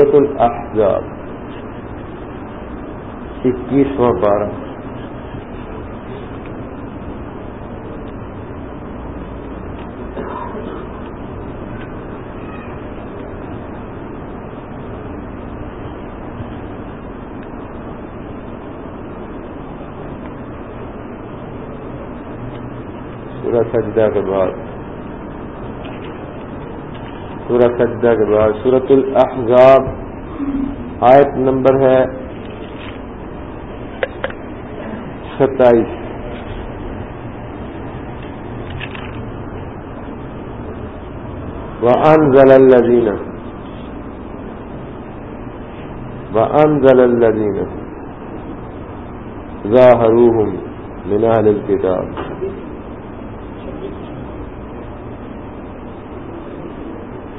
سورت الاحزاب اکیسواں بارہ سورہ سجدہ کے بعد سورہ سجدہ کے بعد سورت الاحزاب آیت نمبر ہے ستائیس. وَأَنزَلَ الَّذِينَ وَأَنزَلَ الَّذِينَ ظَاهَرُوهُمْ مِنْ أَهْلِ الْكِتَابِ.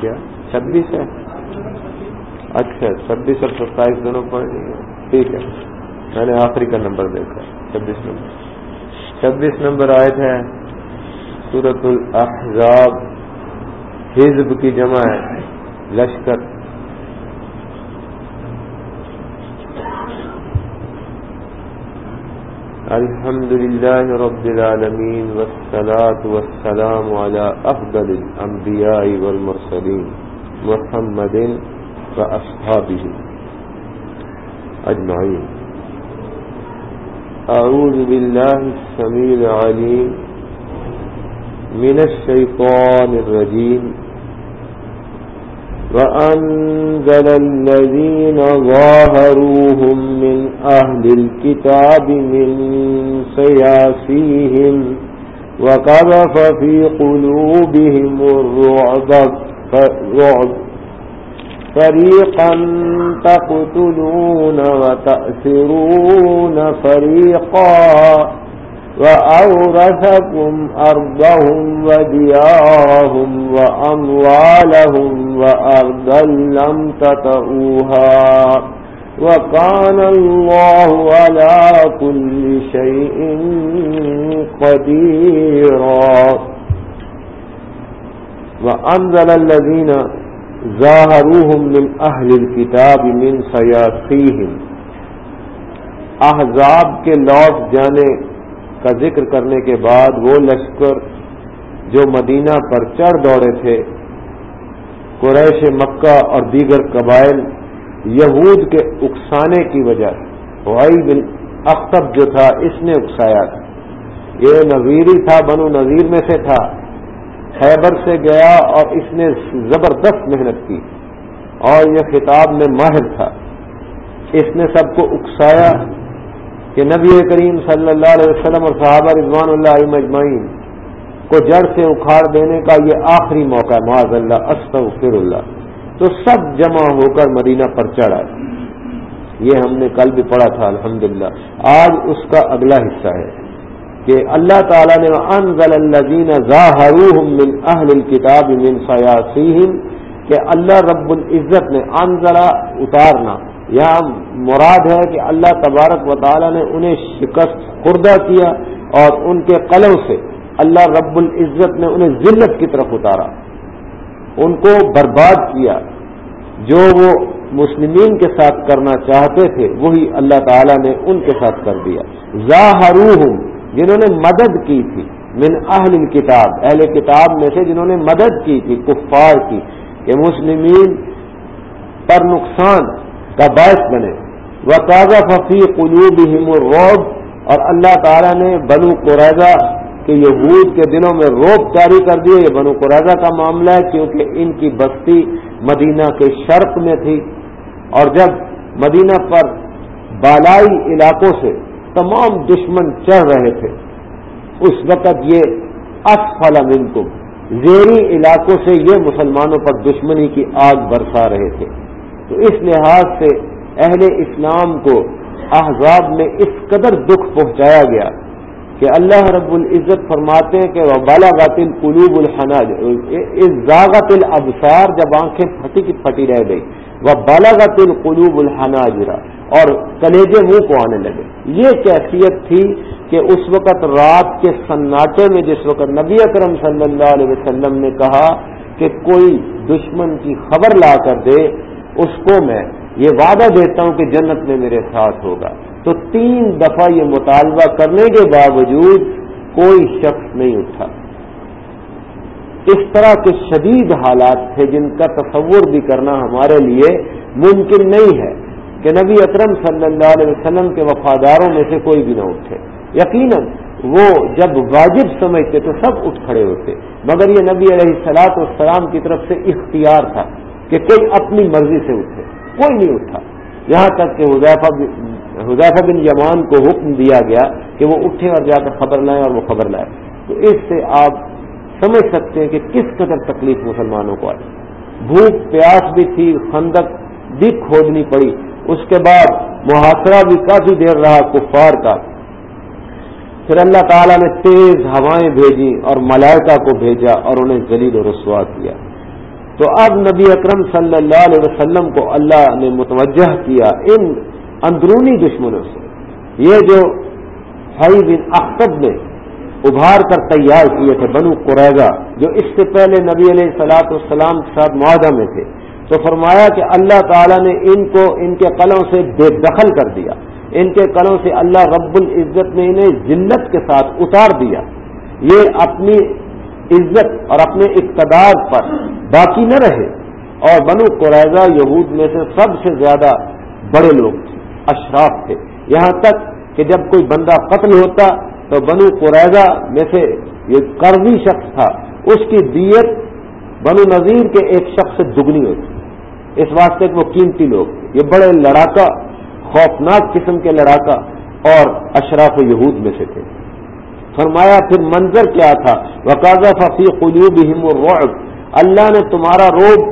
کیا؟ چھبیس ہے؟ اچھا چھبیس اور ستائیس دونوں پڑھ لیے ٹھیک ہے۔ میں نے آخری کا نمبر دیکھا چھبیس نمبر۔ چھبیس نمبر آئے تھے سورت الاحزاب حزب کی جمع ہے، لشکر۔ الحمد لله رب العالمين والصلاة والسلام على أفضل الأنبياء والمرسلين محمد وأصحابه أجمعين. أعوذ بالله السميع العليم من الشيطان الرجيم. وأنزل الذين ظاهروهم من أهل الكتاب من سياسيهم وقذف في قلوبهم الرعب فريقا تقتلون وتأثرون فريقا وأورثكم أرضهم وديارهم وأموالهم وأرضا لم تتؤوها وكان الله على كل شيء قديرا. وأنزل الذين ظاهروهم من أهل الكتاب من سياسيهم. احزاب کے لوٹ جانے کا ذکر کرنے کے بعد وہ لشکر جو مدینہ پر چڑھ دوڑے تھے قریش مکہ اور دیگر قبائل یہود کے اکسانے کی وجہ وائی بن اختب جو تھا، اس نے اکسایا تھا۔ یہ نظیری تھا، بنو نذیر میں سے تھا۔ خیبر سے گیا اور اس نے زبردست محنت کی اور یہ خطاب میں ماہر تھا۔ اس نے سب کو اکسایا کہ نبی کریم صلی اللہ علیہ وسلم اور صحابہ رضوان اللہ مجمعین کو جڑ سے اکھاڑ دینے کا یہ آخری موقع ہے۔ معاذ اللہ استغفر اللہ تو سب جمع ہو کر مدینہ پر چڑھا۔ یہ ہم نے کل بھی پڑھا تھا، الحمدللہ۔ آج اس کا اگلا حصہ ہے کہ اللہ تعالیٰ نے انزل الذین ظاہروہم من اہل الكتاب من سیاسیہم کہ اللہ رب العزت نے انزلہ اتارنا۔ یہاں مراد ہے کہ اللہ تبارک و تعالی نے انہیں شکست، خوردہ کیا اور ان کے قلم سے اللہ رب العزت نے انہیں ذلت کی طرف اتارا۔ ان کو برباد کیا۔ جو وہ مسلمین کے ساتھ کرنا چاہتے تھے، وہی اللہ تعالیٰ نے ان کے ساتھ کر دیا۔ ظاہروہم، جنہوں نے مدد کی تھی، من اہل کتاب اہل کتاب میں سے جنہوں نے مدد کی تھی، کفار کی، کہ مسلمین پر نقصان کا باعث بنے۔ وہ تازہ ففی قلوب اور اللہ تعالیٰ نے بنو قریضہ کہ یہود کے دنوں میں روپ جاری کر دیے، یہ بنو قرضہ کا معاملہ ہے، کیونکہ ان کی بستی مدینہ کے شرق میں تھی۔ اور جب مدینہ پر بالائی علاقوں سے تمام دشمن چڑھ رہے تھے، اس وقت یہ اسفل منکم، زیری علاقوں سے یہ مسلمانوں پر دشمنی کی آگ برسا رہے تھے۔ تو اس لحاظ سے اہل اسلام کو احزاب میں اس قدر دکھ پہنچایا گیا کہ اللہ رب العزت فرماتے ہیں کہ وہ بالا قلوب الحناج ذاغت الابصار جب آنکھیں پھٹی کی پھٹی رہ گئی۔ وہ بالا قاتل قلوب الحناجرا اور کلیجے منہ کو آنے لگے۔ یہ کیفیت تھی کہ اس وقت رات کے سناٹے میں جس وقت نبی اکرم صلی اللہ علیہ وسلم نے کہا کہ کوئی دشمن کی خبر لا کر دے، اس کو میں یہ وعدہ دیتا ہوں کہ جنت میں میرے ساتھ ہوگا۔ تو تین دفعہ یہ مطالبہ کرنے کے باوجود کوئی شخص نہیں اٹھا۔ اس طرح کے شدید حالات تھے جن کا تصور بھی کرنا ہمارے لیے ممکن نہیں ہے کہ نبی اکرم صلی اللہ علیہ وسلم کے وفاداروں میں سے کوئی بھی نہ اٹھے۔ یقیناً وہ جب واجب سمجھتے تو سب اٹھ کھڑے ہوتے، مگر یہ نبی علیہ سلاط والسلام کی طرف سے اختیار تھا کہ کوئی اپنی مرضی سے اٹھے، کوئی نہیں اٹھا۔ یہاں تک کہ حضیفہ حضیفہ بن یمان کو حکم دیا گیا کہ وہ اٹھے اور جا کر خبر لائیں اور وہ خبر لائے تو اس سے آپ سمجھ سکتے ہیں کہ کس قدر تکلیف مسلمانوں کو آئی۔ بھوک، پیاس بھی تھی، خندق بھی کھودنی پڑی۔ اس کے بعد محاصرہ بھی کافی دیر رہا کفار کا۔ پھر اللہ تعالیٰ نے تیز ہوائیں بھیجی اور ملائکہ کو بھیجا اور انہیں جلیل و رسوا کیا۔ تو اب نبی اکرم صلی اللہ علیہ وسلم کو اللہ نے متوجہ کیا ان اندرونی دشمنوں سے۔ یہ جو حئی بن اختب نے ابھار کر تیار کیے تھے بنو قریضہ جو اس سے پہلے نبی علیہ سلاط والسلام کے ساتھ معاہدہ میں تھے، تو فرمایا کہ اللہ تعالیٰ نے ان کو ان کے قلوں سے بے دخل کر دیا۔ ان کے قلوں سے اللہ رب العزت نے انہیں ذلت کے ساتھ اتار دیا۔ یہ اپنی عزت اور اپنے اقتدار پر باقی نہ رہے۔ اور بنو قریضہ یہود میں سے سب سے زیادہ بڑے لوگ تھے۔ اشراف تھے۔ یہاں تک کہ جب کوئی بندہ قتل ہوتا تو بنو قریضہ میں سے یہ قرضی شخص تھا۔ اس کی دیت بنو نذیر کے ایک شخص سے دگنی ہوتی اس واسطے کہ وہ قیمتی لوگ یہ بڑے لڑاکا، خوفناک قسم کے لڑاکا اور اشراف یہود میں سے تھے۔ فرمایا، پھر منظر کیا تھا؟ وقاضہ ففی قلوب الرعب۔ اللہ نے تمہارا روب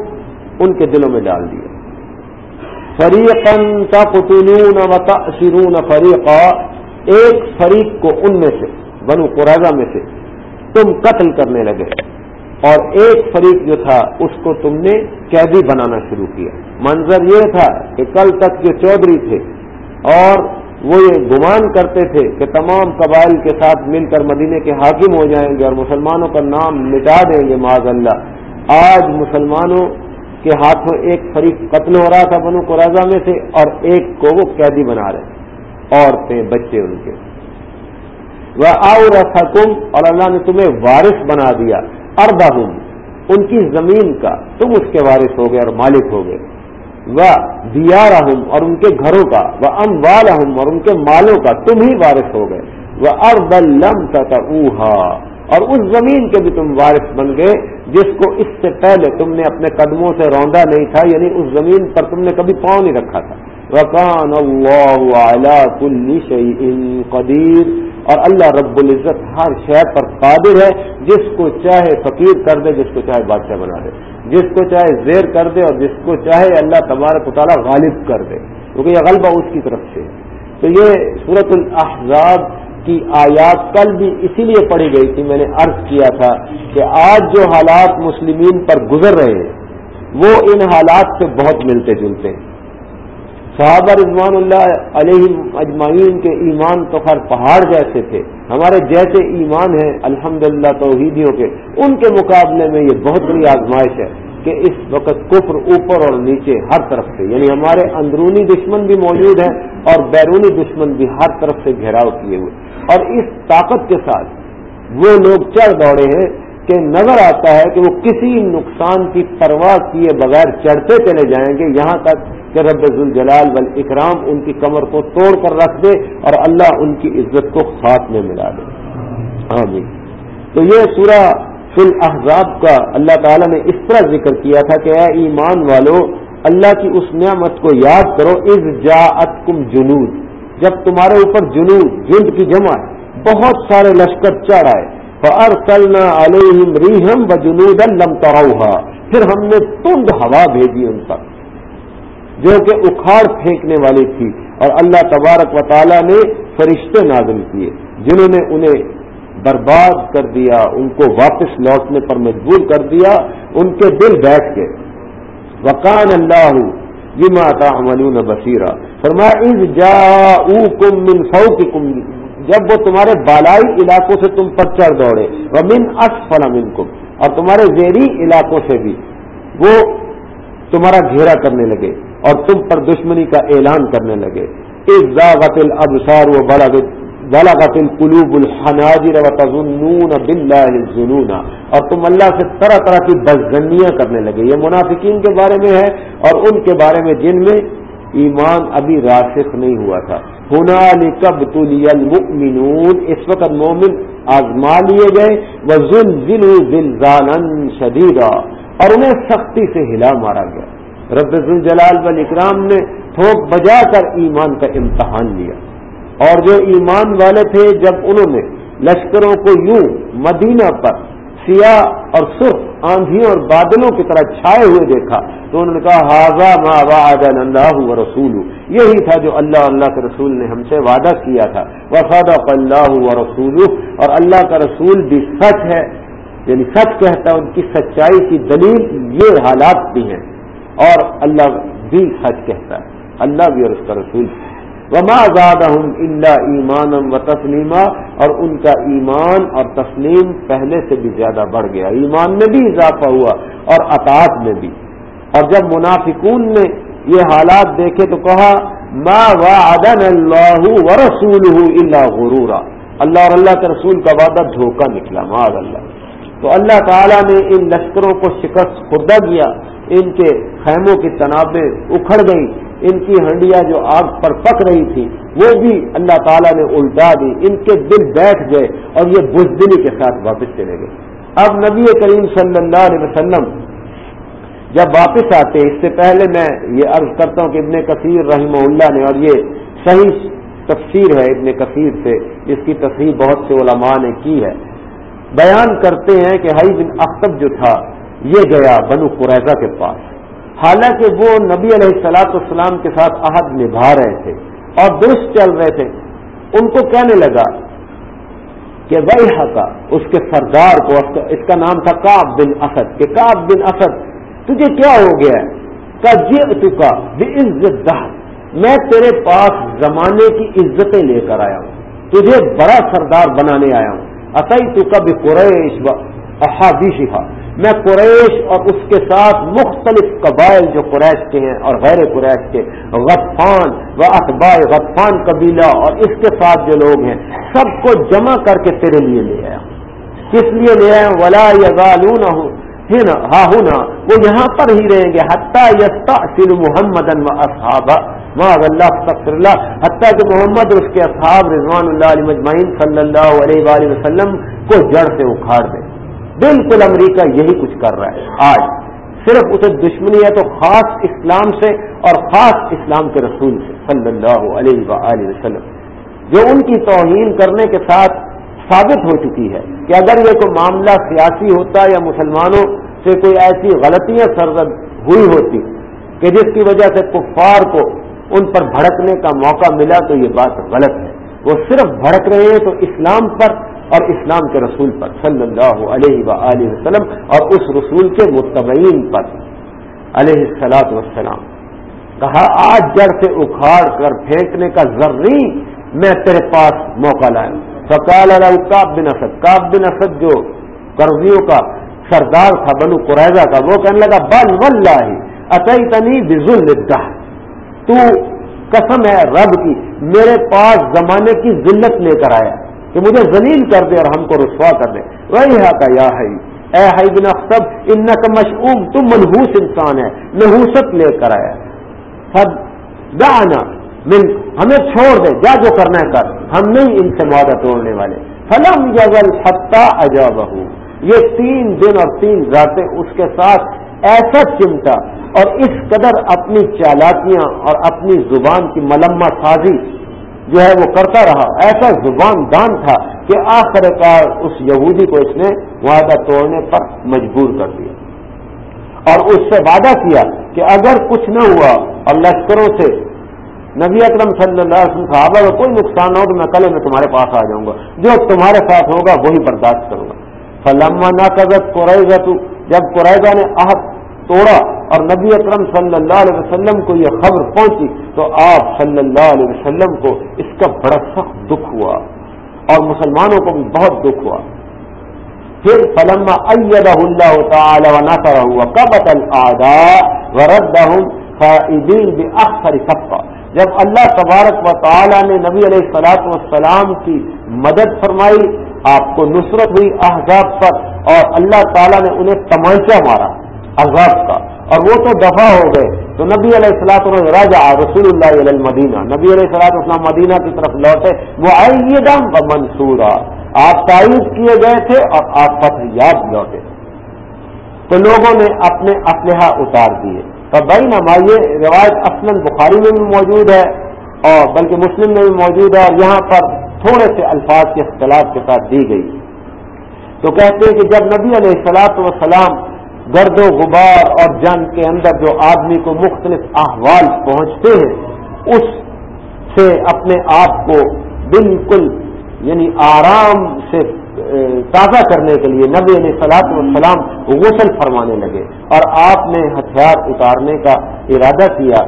ان کے دلوں میں ڈال دیا۔ فریقن تقتلون وتأسرون فریقا، ایک فریق کو ان میں سے، بنو قرضہ میں سے تم قتل کرنے لگے۔ اور ایک فریق جو تھا، اس کو تم نے قیدی بنانا شروع کیا۔ منظر یہ تھا کہ کل تک جو چودھری تھے۔ اور وہ یہ گمان کرتے تھے کہ تمام قبائل کے ساتھ مل کر مدینے کے حاکم ہو جائیں گے اور مسلمانوں کا نام مٹا دیں گے معذ اللہ۔ آج مسلمانوں کے ہاتھوں ایک فریق قتل ہو رہا تھا بنو قرضہ میں سے اور ایک کو وہ قیدی بنا رہے عورتیں، بچے ان کے۔ وہ آؤ رسکم اور اللہ نے تمہیں وارث بنا دیا اردا ان کی زمین کا۔ تم اس کے وارث ہو گئے اور مالک ہو گئے۔ وہ دیا اور ان کے گھروں کا۔ وہ ام اور ان کے مالوں کا۔ تم ہی وارث ہو گئے۔ وہ ارد لم اوہا اور اس زمین کے بھی تم وارث بن گئے جس کو اس سے پہلے تم نے اپنے قدموں سے روندا نہیں تھا یعنی اس زمین پر تم نے کبھی پاؤں نہیں رکھا تھا۔ وکان اللہ کل قدیر اور اللہ رب العزت ہر شہر پر قادر ہے، جس کو چاہے فقیر کر دے، جس کو چاہے بادشاہ بنا دے۔ جس کو چاہے زیر کر دے اور جس کو چاہے اللہ تبارک تعالیٰ غالب کر دے۔ کیونکہ یہ غلبہ اس کی طرف سے تو یہ صورت الاحزاب کی آیات کل بھی اسی لیے پڑھی گئی تھی، میں نے عرض کیا تھا کہ آج جو حالات مسلمین پر گزر رہے ہیں، وہ ان حالات سے بہت ملتے جلتے ہیں۔ صحابہ رضوان اللہ علیہ اجمعین کے ایمان تو خیر پہاڑ جیسے تھے۔ ہمارے جیسے ایمان ہیں الحمد للہ توحیدیوں کے۔ ان کے مقابلے میں یہ بہت بڑی آزمائش ہے کہ اس وقت کفر اوپر اور نیچے ہر طرف سے یعنی ہمارے اندرونی دشمن بھی موجود ہیں اور بیرونی دشمن بھی ہر طرف سے گھیراؤ کیے ہوئے۔ اور اس طاقت کے ساتھ وہ لوگ چڑھ دوڑے ہیں کہ نظر آتا ہے کہ وہ کسی نقصان کی پرواہ کیے بغیر چڑھتے چلے جائیں گے، یہاں تک کہ رب الجلال بل اکرام ان کی کمر کو توڑ کر رکھ دے اور اللہ ان کی عزت کو خاتمے میں ملا دے۔ آمین۔ تو یہ سورہ فی احزاب کا اللہ تعالیٰ نے اس طرح ذکر کیا تھا کہ اے ایمان والو، اللہ کی اس نعمت کو یاد کرو از جا کم جنوب جب تمہارے اوپر جنوب جلد کی جمع بہت سارے لشکر چڑھ آئے۔ ارسلنا علیہم ریحم و جنوب پھر ہم نے تند ہوا بھیجی ان پر، جو کہ اکھاڑ پھینکنے والی تھی۔ اور اللہ تبارک و تعالی نے فرشتے نازل کیے، جنہوں نے انہیں برباد کر دیا، ان کو واپس لوٹنے پر مجبور کر دیا، ان کے دل بیٹھ کے وکان اللہ جما تعملون بصیرہ فرمایا از جا کم من فوقکم جب وہ تمہارے بالائی علاقوں سے تم پر چڑھ دوڑے، ومن اسفل منکم اور تمہارے زیری علاقوں سے بھی، وہ تمہارا گھیرا کرنے لگے اور تم پر دشمنی کا اعلان کرنے لگے. غتل ابسار و بڑا بلا قطل الحناجر و تزنون باللہ الظنون. اور تم اللہ سے طرح طرح کی بزنیاں کرنے لگے. یہ منافقین کے بارے میں ہے اور ان کے بارے میں جن میں ایمان ابھی راسخ نہیں ہوا تھا۔ ہونا کب المؤمنون۔ اس وقت مومن آزما لیے گئے۔ وہ ذل ذل شدیدا اور انہیں سختی سے ہلا مارا گیا۔ رب الجلال بل اکرام نے تھوک بجا کر ایمان کا امتحان لیا۔ اور جو ایمان والے تھے، جب انہوں نے لشکروں کو یوں مدینہ پر سیاہ اور سرخ آندھیوں اور بادلوں کی طرح چھائے ہوئے دیکھا تو انہوں نے کہا حاضہ ما وعد اللہ و رسول یہی تھا جو اللہ اللہ کے رسول نے ہم سے وعدہ کیا تھا۔ وفاد اللہ و رسول اور اللہ کا رسول بھی سچ ہے یعنی سچ کہتا ہے، ان کی سچائی کی دلیل یہ حالات بھی ہیں۔ اور اللہ بھی سچ کہتا ہے، اللہ بھی اور اس کا رسول۔ وما زادہم الا ایمانم و تسلیما اور ان کا ایمان اور تسلیم پہلے سے بھی زیادہ بڑھ گیا۔ ایمان میں بھی اضافہ ہوا اور اطاعت میں بھی۔ اور جب منافقون نے یہ حالات دیکھے تو کہا، ما وعدن اللہ و رسول اللہ غرورا۔ اللہ اور اللہ کے رسول کا وعدہ دھوکہ نکلا، معاذ اللہ۔ تو اللہ تعالیٰ نے ان لشکروں کو شکست خوردہ کیا، ان کے خیموں کی تنابیں اکھڑ گئیں ان کی ہنڈیاں جو آگ پر پک رہی تھی، وہ بھی اللہ تعالیٰ نے الٹا دی، ان کے دل بیٹھ گئے اور یہ بزدلی کے ساتھ واپس چلے گئے۔ اب نبی کریم صلی اللہ علیہ وسلم جب واپس آتے، اس سے پہلے میں یہ عرض کرتا ہوں کہ ابن کثیر رحمہ اللہ نے، اور یہ صحیح تفسیر ہے ابن کثیر سے، اس کی تصویر بہت سے علماء نے کی ہے۔ بیان کرتے ہیں کہ ہائی بن اختب جو تھا، یہ گیا بنو قریضہ کے پاس۔ حالانکہ وہ نبی علیہ السلاط السلام کے ساتھ عہد نبھا رہے تھے اور درست چل رہے تھے، ان کو کہنے لگا کہ وہی کا اس کے سردار کو، اس کا نام تھا کاب بن اسد، کہ کاب بن اسد، تجھے کیا ہو گیا کا جی کا عزت میں تیرے پاس زمانے کی عزتیں لے کر آیا ہوں، تجھے بڑا سردار بنانے آیا ہوں اصل تو کب قریش احادی میں قریش اور اس کے ساتھ مختلف قبائل جو قریش کے ہیں اور غیر قریش کے، غطفان و اخبا غطفان قبیلہ اور اس کے ساتھ جو لوگ ہیں، سب کو جمع کر کے تیرے لیے لے آیا۔ کس لیے لے آئے؟ ولا یزالون ہاں ہونا وہ یہاں پر ہی رہیں گے۔ حتیٰ یستا سر محمد و اصحاب اللہ تفصر اللہ حتیٰ کہ محمد اس کے اصحاب رضوان اللہ علیہ مجمعین صلی اللہ علیہ وآلہ وسلم کو جڑ سے اکھاڑ دیں۔ بالکل امریکہ یہی کچھ کر رہا ہے۔ آج صرف اسے دشمنی ہے تو خاص اسلام سے اور خاص اسلام کے رسول سے۔ صلی اللہ علیہ وآلہ وسلم۔ جو ان کی توہین کرنے کے ساتھ ثابت ہو چکی ہے کہ اگر یہ کوئی معاملہ سیاسی ہوتا یا مسلمانوں سے کوئی ایسی غلطیاں سرزد ہوئی ہوتی کہ جس کی وجہ سے کفار کو ان پر بھڑکنے کا موقع ملا تو یہ بات غلط ہے۔ وہ صرف بھڑک رہے ہیں تو اسلام پر اور اسلام کے رسول پر، صلی اللہ علیہ و وسلم، اور اس رسول کے متبعین پر، علیہ السلاط وسلام کہا، آج جڑ سے اکھاڑ کر پھینکنے کا ضروری میں تیرے پاس موقع لایا۔ فقال کاب بن اسد۔ کاب بن اسد جو قرضیوں کا سردار تھا، بنو قریضہ کا، وہ کہنے لگا، بل ولہ عطی تنی بزل تو قسم ہے رب کی، میرے پاس زمانے کی ذلت لے کر آیا۔ کہ مجھے ذلیل کر دے اور ہم کو رسوا کر دے۔ وہی ہے کا یا ہے اے ہائی بن اختب ان کا مشعوم تم منحوس انسان ہے نحوست لے کر آیا۔ سب دانا من، ہمیں چھوڑ دے، جا جو کرنا ہے کر۔ ہم نہیں ان سے معاہدہ توڑنے والے۔ فلم یغل حتہ عجاب یہ تین دن اور تین راتیں اس کے ساتھ ایسا چمٹا اور اس قدر اپنی چالاکیاں اور اپنی زبان کی ملمہ سازی جو ہے وہ کرتا رہا۔ ایسا زبان دان تھا کہ آخر کار اس یہودی کو اس نے وعدہ توڑنے پر مجبور کر دیا۔ اور اس سے وعدہ کیا کہ اگر کچھ نہ ہوا اور لشکروں سے، نبی اکرم صلی اللہ علیہ وسلم صحابہ کا کوئی نقصان نہ ہو تو میں کل میں تمہارے پاس آ جاؤں گا۔ جو تمہارے ساتھ ہوگا، وہی برداشت کروں گا۔ فلما نہ قزت قرضہ تو جب قرائضہ نے عہد توڑا اور نبی اکرم صلی اللہ علیہ وسلم کو یہ خبر پہنچی تو آپ صلی اللہ علیہ وسلم کو اس کا بڑا سخت دکھ ہوا اور مسلمانوں کو بھی بہت دکھ ہوا۔ پھر فلما ایدہ اللہ تعالی و نہ ہوا کب اطل بأخر صفقہ جب اللہ تبارک و تعالی نے نبی علیہ السلاط والسلام کی مدد فرمائی، آپ کو نصرت ہوئی احزاب پر اور اللہ تعالیٰ نے انہیں تمانچہ مارا۔ احزاب کا۔ اور وہ تو دفاع ہو گئے۔ تو نبی علیہ السلاط راجا رسول اللہ علیہ المدینہ۔ نبی علیہ السلاط اسلام مدینہ کی طرف لوٹے۔ وہ آئیے دم کا منصورہ آپ تائید کیے گئے تھے اور آپ فتح یاد لوٹے۔ تو لوگوں نے اپنے اسلحہ اتار دیے۔ تو بھائی نما یہ روایت اصل بخاری میں بھی موجود ہے اور بلکہ مسلم میں بھی موجود ہے اور یہاں پر تھوڑے سے الفاظ کے اختلاف کے ساتھ دی گئی۔ تو کہتے ہیں کہ جب نبی علیہ السلاط وسلام گرد و غبار اور جنگ کے اندر جو آدمی کو مختلف احوال پہنچتے ہیں، اس سے اپنے آپ کو بالکل یعنی آرام سے تازہ کرنے کے لیے نبی علیہ سلاط والسلام غسل فرمانے لگے اور آپ نے ہتھیار اتارنے کا ارادہ کیا،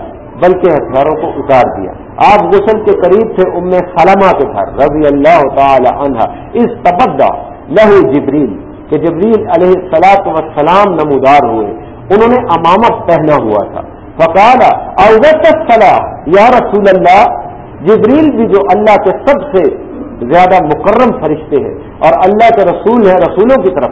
بلکہ ہتھیاروں کو اتار دیا۔ آپ غسل کے قریب تھے، ام سلمہ کے گھر، رضی اللہ تعالی عنہ۔ اس تبدہ لہو جبریل کہ جبریل علیہ سلاط وسلام نمودار ہوئے، انہوں نے امامت پہنا ہوا تھا۔ فقالا اوت صلاح یا رسول اللہ؟ جبریل بھی جو اللہ کے سب سے زیادہ مکرم فرشتے ہیں اور اللہ کے رسول ہیں رسولوں کی طرف۔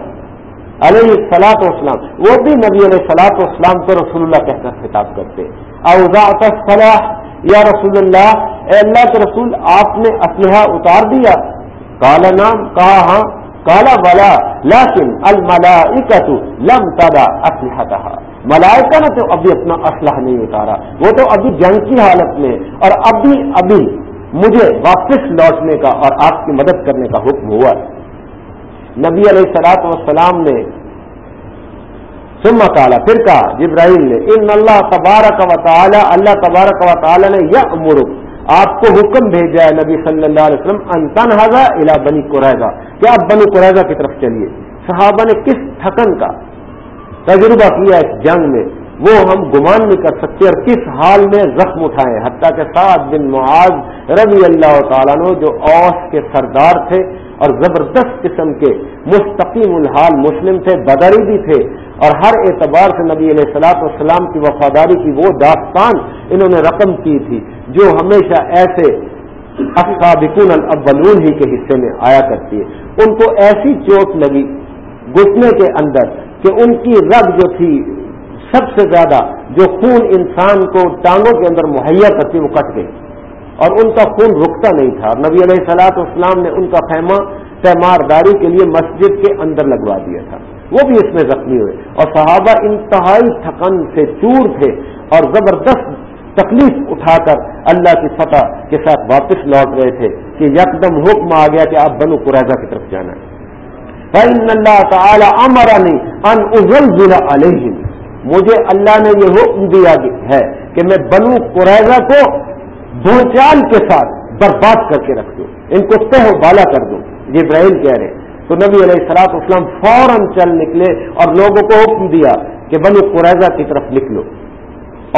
علیہ سلاط وسلام وہ بھی نبی علیہ سلاط وسلام کو رسول اللہ کہہ کر خطاب کرتے اوزاط صلاح یا رسول اللہ؟ اے اللہ کے رسول، آپ نے اسلحہ اتار دیا؟ کالا نام کہا ہاں۔ کالا والا لیکن الملا لم تادا اسلحہ ملائکہ نے تو ابھی اپنا اسلحہ نہیں اتارا، وہ تو ابھی جنگ کی حالت میں، اور ابھی ابھی مجھے واپس لوٹنے کا اور آپ کی مدد کرنے کا حکم ہوا۔ نبی علیہ سلاط وسلام نے سما کالا پھر کہا جبراہیل نے، ان اللہ تبارک و تعالی، اللہ تبارک و تعالی نے یہ امرک آپ کو حکم بھیجا ہے نبی صلی اللہ علیہ وسلم انتن حضا الا بنی قریضہ کیا آپ بنی قریضہ کی طرف چلیے؟ صحابہ نے کس تھکن کا تجربہ کیا اس جنگ میں؟ وہ ہم گمان نہیں کر سکتے اور کس حال میں زخم اٹھائے حتیٰ کے ساتھ بن معاذ رضی اللہ تعالیٰ نے جو اوس کے سردار تھے اور زبردست قسم کے مستقیم الحال مسلم تھے، بدری بھی تھے اور ہر اعتبار سے نبی علیہ السلاط والسلام کی وفاداری کی وہ داستان انہوں نے رقم کی تھی، جو ہمیشہ ایسے اصابقون الاولون ہی کے حصے میں آیا کرتی ہے۔ ان کو ایسی چوٹ لگی گھٹنے کے اندر کہ ان کی رگ جو تھی سب سے زیادہ، جو خون انسان کو ٹانگوں کے اندر مہیا کرتی، وہ کٹ گئی۔ اور ان کا خون رکتا نہیں تھا۔ نبی علیہ سلاط اسلام نے ان کا خیمہ پیمارداری کے لیے مسجد کے اندر لگوا دیا تھا۔ وہ بھی اس میں زخمی ہوئے اور صحابہ انتہائی تھکن سے چور تھے اور زبردست تکلیف اٹھا کر اللہ کی فتح کے ساتھ واپس لوٹ رہے تھے کہ یکدم حکم آ گیا کہ آپ بنو قریضہ کی طرف جانا ہے۔ اللہ تعالی ان علیہ مجھے اللہ نے یہ حکم دیا ہے کہ میں بنو قریضہ کو بھونچال کے ساتھ برباد کر کے رکھ دوں۔ ان کو تہ بالا کر دوں۔ یہ ابراہیم کہہ رہے ہیں۔ تو نبی علیہ السلاط اسلام فوراً چل نکلے اور لوگوں کو حکم دیا کہ بنو قریضہ کی طرف نکلو۔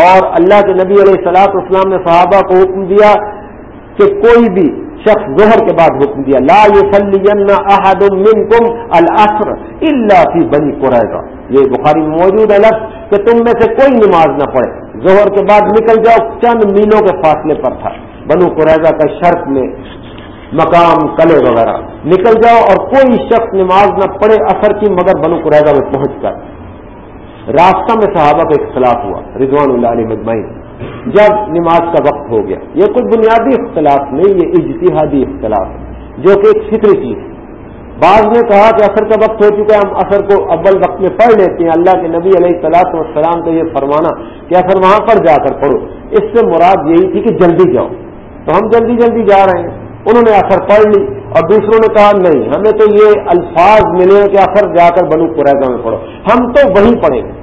اور اللہ کے نبی علیہ السلاط اسلام نے صحابہ کو حکم دیا کہ کوئی بھی شخص ظہر کے بعد حکم دیا، لا احد منکم العصر الا فی بنی قریضہ یہ بخاری میں موجود ہے لفظ کہ تم میں سے کوئی نماز نہ پڑھے۔ ظہر کے بعد نکل جاؤ، چند میلوں کے فاصلے پر تھا۔ بنو قریضہ کا شرط میں مقام کلے وغیرہ۔ نکل جاؤ اور کوئی شخص نماز نہ پڑھے، اثر کی مگر بنو قریضہ میں پہنچ کر۔ راستہ میں صحابہ کا اختلاف ہوا، رضوان اللہ علیہ مجمعین۔ جب نماز کا وقت ہو گیا، یہ کوئی بنیادی اختلاف نہیں، یہ اجتہادی اختلاف ہے، جو کہ ایک فطری چیز ہے۔ بعض نے کہا کہ اثر کا وقت ہو چکا ہے، ہم اثر کو اول وقت میں پڑھ لیتے ہیں۔ اللہ کے نبی علیہ السلاط والسلام کو یہ فرمانا کہ اثر وہاں پر جا کر پڑھو۔ اس سے مراد یہی تھی کہ جلدی جاؤ۔ تو ہم جلدی جلدی جا رہے ہیں۔ انہوں نے اثر پڑھ لی اور دوسروں نے کہا، نہیں، ہمیں تو یہ الفاظ ملے کہ اثر جا کر بنو قریضہ میں پڑھو. ہم تو وہیں پڑھیں گے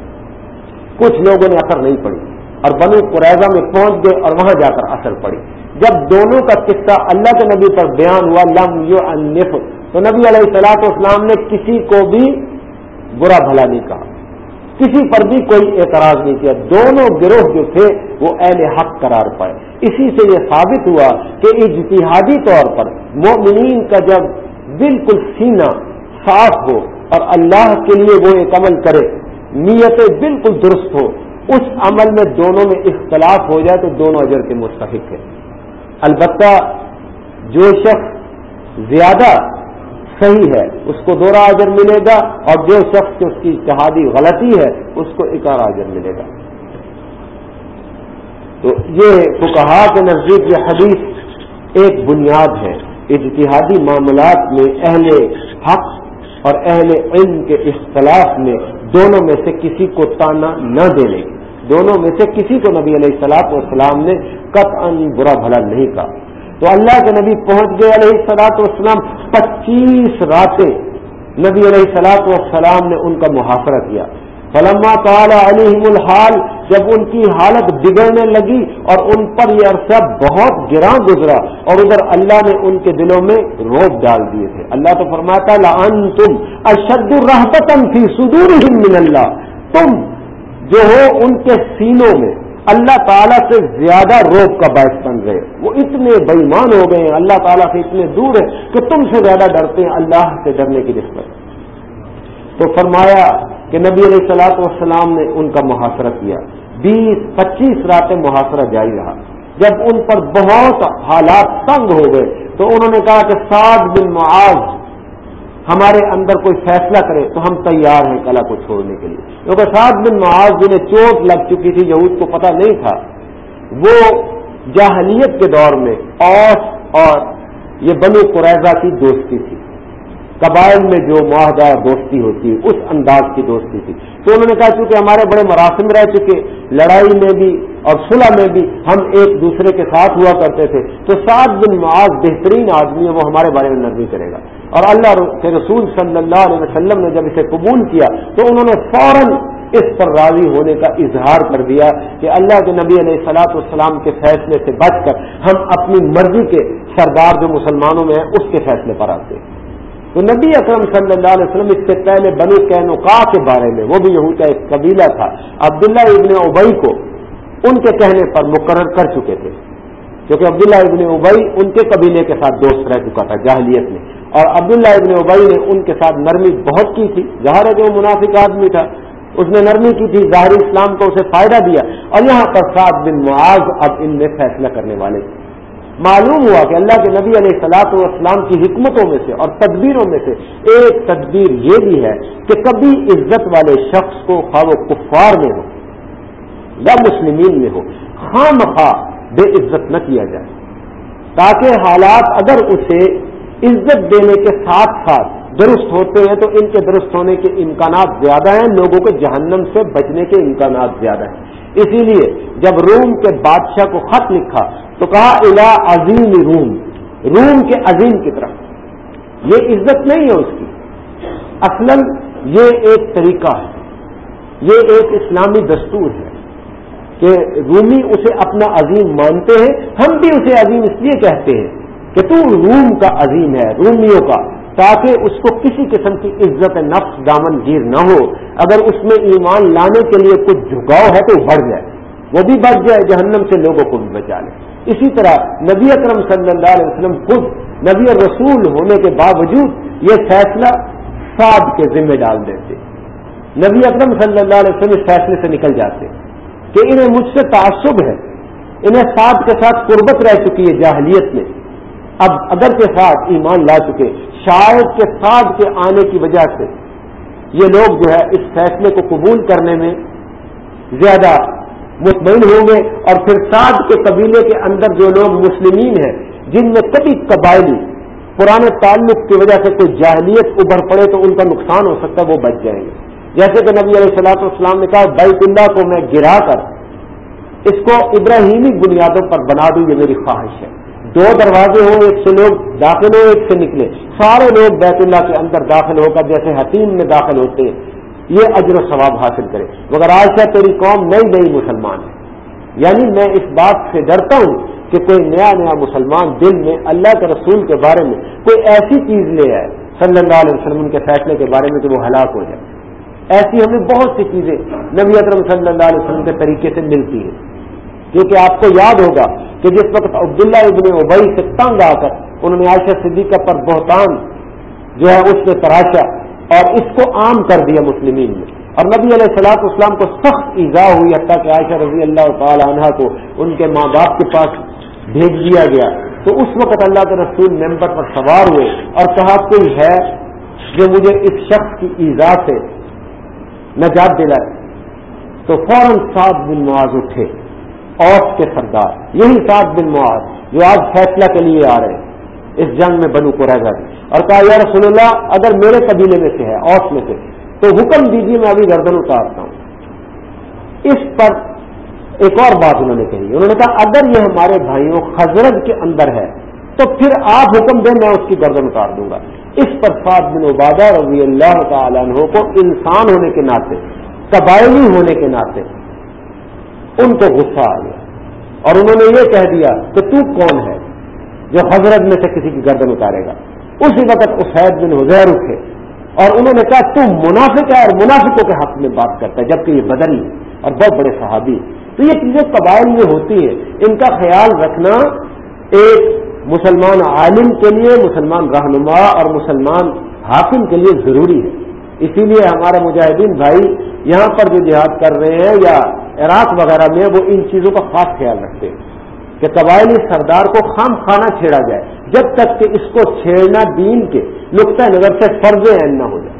کچھ لوگوں نے اثر نہیں پڑھی اور بنو قریضہ میں پہنچ گئے اور وہاں جا کر اثر پڑی جب دونوں کا قصہ اللہ کے نبی پر بیان ہوا، لم یو انف تو نبی علیہ السلاط اسلام نے کسی کو بھی برا بھلا نہیں کہا۔ کسی پر بھی کوئی اعتراض نہیں کیا۔ دونوں گروہ جو تھے وہ اہل حق قرار پائے۔ اسی سے یہ ثابت ہوا کہ اجتہادی طور پر مومنین کا جب بالکل سینہ صاف ہو اور اللہ کے لیے وہ ایک عمل کرے، نیتیں بالکل درست ہو، اس عمل میں دونوں میں اختلاف ہو جائے تو دونوں اجر کے مستحق ہیں۔ البتہ جو شخص زیادہ صحیح ہے، اس کو دورہ اجر ملے گا اور جو شخص اس کی اتحادی غلطی ہے، اس کو اکار اجر ملے گا۔ تو یہ تو کہا کہ نزدیک یہ حدیث ایک بنیاد ہے۔ اجتہادی معاملات میں اہل حق اور اہل علم کے اختلاف میں دونوں میں سے کسی کو تانا نہ دینے دونوں میں سے کسی کو نبی علیہ السلاط والسلام نے قطعا برا بھلا نہیں کہا۔ تو اللہ کے نبی پہنچ گئے علیہ السلاط والسلام پچیس راتیں نبی علیہ السلاط والسلام نے ان کا محاصرہ کیا۔ فلما تعالی علیہم الحال، جب ان کی حالت بگڑنے لگی اور ان پر یہ عرصہ بہت گراں گزرا اور ادھر اللہ نے ان کے دلوں میں روب ڈال دیے تھے۔ اللہ تو فرماتا لان تم اشد الرحبتم فی صدور من اللہ، تم جو ہو ان کے سینوں میں۔ اللہ تعالیٰ سے زیادہ روب کا باعث بن رہے وہ اتنے بےمان ہو گئے ہیں، اللہ تعالیٰ سے اتنے دور ہے کہ تم سے زیادہ ڈرتے ہیں، اللہ سے ڈرنے کی نسبت۔ تو فرمایا کہ نبی علیہ السلاط والسلام نے ان کا محاصرہ کیا۔ بیس، پچیس راتیں محاصرہ جاری رہا۔ جب ان پر بہت حالات تنگ ہو گئے تو انہوں نے کہا کہ سات بن معاذ ہمارے اندر کوئی فیصلہ کرے تو ہم تیار ہیں کلا کو چھوڑنے کے لیے۔ کیونکہ سات بن معاذ جنہیں چوٹ لگ چکی تھی، یہود کو پتہ نہیں تھا، وہ جاہلیت کے دور میں اوس اور یہ بنو قریضہ کی دوستی تھی۔ قبائل میں جو معاہدہ دوستی ہوتی ہے اس انداز کی دوستی تھی۔ تو انہوں نے کہا، چونکہ ہمارے بڑے مراسم رہ چکے، لڑائی میں بھی اور صلح میں بھی ہم ایک دوسرے کے ساتھ ہوا کرتے تھے، تو سات دن معاذ بہترین آدمی ہے، وہ ہمارے بارے میں نرمی کرے گا۔ اور اللہ کے رسول صلی اللہ علیہ وسلم نے جب اسے قبول کیا تو انہوں نے فوراً اس پر راضی ہونے کا اظہار کر دیا کہ اللہ کے نبی علیہ السلاط والسلام کے فیصلے سے بچ کر ہم اپنی مرضی کے سردار جو مسلمانوں میں ہیں، اس کے فیصلے پر آتے ہیں۔ تو نبی اکرم صلی اللہ علیہ وسلم اس سے پہلے بنو کینوکا کے بارے میں، وہ بھی یہود کا ایک قبیلہ تھا، عبداللہ ابن ابئی کو ان کے کہنے پر مقرر کر چکے تھے۔ کیونکہ عبداللہ ابن ابئی ان کے قبیلے کے ساتھ دوست رہ چکا تھا، جاہلیت میں۔ اور عبداللہ ابن ابئی نے ان کے ساتھ نرمی بہت کی تھی۔ ظاہر ہے کہ وہ منافق آدمی تھا۔ اس نے نرمی کی تھی، ظاہری اسلام کو اسے فائدہ دیا۔ اور یہاں پر سات بن معاذ اب ان میں فیصلہ کرنے والے تھے۔ معلوم ہوا کہ اللہ کے نبی علیہ سلاط والسلام کی حکمتوں میں سے اور تدبیروں میں سے ایک تدبیر یہ بھی ہے کہ کبھی عزت والے شخص کو خواہ و کفار میں ہو یا مسلمین میں ہو خام خواہ بے عزت نہ کیا جائے۔ تاکہ حالات اگر اسے عزت دینے کے ساتھ ساتھ درست ہوتے ہیں تو ان کے درست ہونے کے امکانات زیادہ ہیں، لوگوں کے جہنم سے بچنے کے امکانات زیادہ ہیں۔ اسی لیے جب روم کے بادشاہ کو خط لکھا تو کہا الا عظیم روم روم کے عظیم کی طرف۔ یہ عزت نہیں ہے اس کی۔ اصل یہ ایک طریقہ ہے، یہ ایک اسلامی دستور ہے۔ کہ رومی اسے اپنا عظیم مانتے ہیں، ہم بھی اسے عظیم اس لیے کہتے ہیں کہ تو روم کا عظیم ہے، رومیوں کا، تاکہ اس کو کسی قسم کی عزت، نفس، دامن گیر نہ ہو۔ اگر اس میں ایمان لانے کے لیے کچھ جھکاؤ ہے تو بڑھ جائے۔ وہ بھی بچ جائے، جہنم سے لوگوں کو بھی بچا لے۔ اسی طرح نبی اکرم صلی اللہ علیہ وسلم خود نبی رسول ہونے کے باوجود یہ فیصلہ سعد کے ذمہ ڈال دیتے۔ نبی اکرم صلی اللہ علیہ وسلم اس فیصلے سے نکل جاتے۔ کہ انہیں مجھ سے تعصب ہے۔ انہیں سعد کے ساتھ قربت رہ چکی ہے جاہلیت میں۔ اب اگر کے ساتھ ایمان لا چکے، شاید کے ساتھ کے آنے کی وجہ سے یہ لوگ جو ہے اس فیصلے کو قبول کرنے میں زیادہ مطمئن ہوں گے اور پھر سعد کے قبیلے کے اندر جو لوگ مسلمین ہیں، جن میں کبھی قبائلی پرانے تعلق کی وجہ سے کوئی جاہلیت ابھر پڑے تو ان کا نقصان ہو سکتا ہے، وہ بچ جائیں گے۔ جیسے کہ نبی علیہ السلاط والسلام نے کہا، بیت اللہ کو میں گرا کر اس کو ابراہیمی بنیادوں پر بنا دوں، یہ میری خواہش ہے۔ دو دروازے ہوں، ایک سے لوگ داخل ہو ایک سے نکلے۔ سارے لوگ بیت اللہ کے اندر داخل ہو کر جیسے حتیم میں داخل ہوتے ہیں، یہ اجر و ثواب حاصل کرے۔ مگر آج سے تیری قوم نئی نئی مسلمان ہے۔ یعنی میں اس بات سے ڈرتا ہوں کہ کوئی نیا نیا مسلمان دل میں اللہ کے رسول کے بارے میں کوئی ایسی چیز لے آئے۔ صلی اللہ علیہ وسلم کے فیصلے کے بارے میں کہ وہ ہلاک ہو جائے۔ ایسی ہمیں بہت سی چیزیں نبی اکرم صلی اللہ علیہ وسلم کے طریقے سے ملتی ہیں۔ کیونکہ آپ کو یاد ہوگا کہ جس وقت عبداللہ ابن ابئی سے تنگ آ کر انہوں نے عائشہ صدیقہ پر بہتان جو ہے اس نے تراشا اور اس کو عام کر دیا مسلمین میں اور نبی علیہ السلاط اسلام کو سخت ایزا ہوئی حتیٰ کہ عائشہ رضی اللہ تعالی عنہ کو ان کے ماں باپ کے پاس بھیج دیا گیا۔ تو اس وقت اللہ کے رسول ممبر پر سوار ہوئے اور کہا، کوئی ہے جو مجھے اس شخص کی ایزا سے نجات دلائے تو فوراً سات بن معاذ اٹھے، اوس کے سردار۔ یہی سات بن معاذ جو آج فیصلہ کے لیے آ رہے ہیں۔ اس جنگ میں بنو کو رہ اور کہا، یا رسول اللہ، اگر میرے قبیلے میں سے ہے، اوس میں سے، تو حکم دیجیے میں ابھی گردن اتارتا ہوں۔ اس پر ایک اور بات انہوں نے کہی۔ انہوں نے کہا، اگر یہ ہمارے بھائیوں خزرت کے اندر ہے، تو پھر آپ حکم دیں، میں اس کی گردن اتار دوں گا۔ اس پر سات بن عبادہ رضی اللہ تعالیٰ عنہ کو انسان ہونے کے ناطے، قبائلی ہونے کے ناطے ان کو غصہ آ گیا۔ اور انہوں نے یہ کہہ دیا کہ تو کون ہے جو حضرت میں سے کسی کی گردن اتارے گا؟ اسی وقت اسید بن حزیر اٹھے اور انہوں نے کہا، تو منافق ہے اور منافقوں کے حق میں بات کرتا ہے، جبکہ یہ بدل اور بہت بڑے صحابی۔ تو یہ چیزیں قبائل میں ہوتی ہیں۔ ان کا خیال رکھنا ایک مسلمان عالم کے لیے، مسلمان رہنما اور مسلمان حاکم کے لیے ضروری ہے۔ اسی لیے ہمارے مجاہدین بھائی یہاں پر جو جہاد کر رہے ہیں یا عراق وغیرہ میں، وہ ان چیزوں کا خاص خیال رکھتے ہیں کہ قبائلی سردار کو خام خانہ چھیڑا جائے۔ جب تک کہ اس کو چھیڑنا دین کے نقطۂ نظر سے فرض عین نہ ہو جائے۔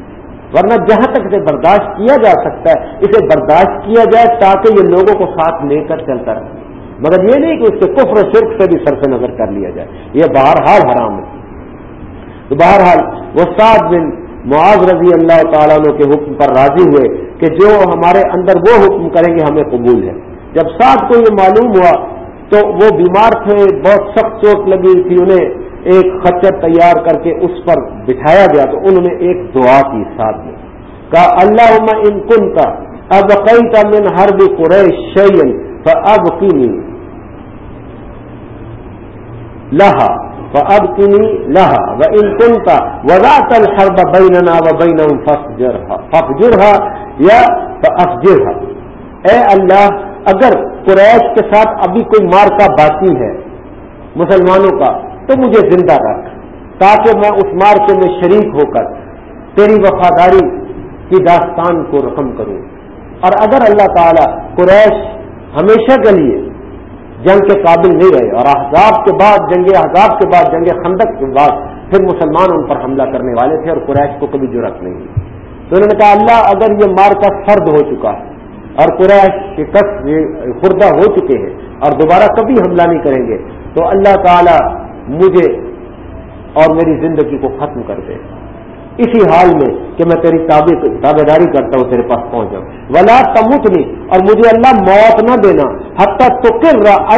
ورنہ جہاں تک اسے برداشت کیا جا سکتا ہے، اسے برداشت کیا جائے تاکہ یہ لوگوں کو ساتھ لے کر چلتا رہے۔ مگر یہ نہیں کہ اس کے کفر شرک سے بھی سر سے نظر کر لیا جائے۔ یہ بہرحال حرام ہے۔ تو بہرحال وہ سات دن معاذ رضی اللہ تعالیٰ کے حکم پر راضی ہوئے کہ جو ہمارے اندر وہ حکم کریں گے ہمیں قبول ہے۔ جب سات کو یہ معلوم ہوا تو وہ بیمار تھے، بہت سخت چوٹ لگی تھی، انہیں ایک خچر تیار کر کے اس پر بٹھایا گیا تو انہوں نے ایک دعا کی ساتھ میں۔ کہا اللہ ان کن کا اب قئی کا من ہر بھی قریش شعین اب کینی لہا اب کینی لہا و ان کن کا وزا تل ہر بیننا و بین یا افجر اے اللہ، اگر قریش کے ساتھ ابھی کوئی مارکا باقی ہے مسلمانوں کا، تو مجھے زندہ رکھ، تاکہ میں اس مارکے میں شریک ہو کر تیری وفاداری کی داستان کو رقم کروں۔ اور اگر اللہ تعالیٰ قریش ہمیشہ کے لیے جنگ کے قابل نہیں رہے اور احزاب کے بعد جنگ، احزاب کے بعد جنگ خندق کے بعد پھر مسلمان ان پر حملہ کرنے والے تھے اور قریش کو کبھی ضرورت نہیں تو انہوں نے کہا، اللہ اگر یہ مار کا فرد ہو چکا ہے اور قریش شکست خوردہ ہو چکے ہیں اور دوبارہ کبھی حملہ نہیں کریں گے، تو اللہ تعالیٰ مجھے اور میری زندگی کو ختم کر دے۔ اسی حال میں کہ میں تیری تابے داری کرتا ہوں، تیرے پاس پہنچ جاؤں۔ ولا تمت نہیں اور مجھے اللہ موت نہ دینا۔ حد تک تو کر رہا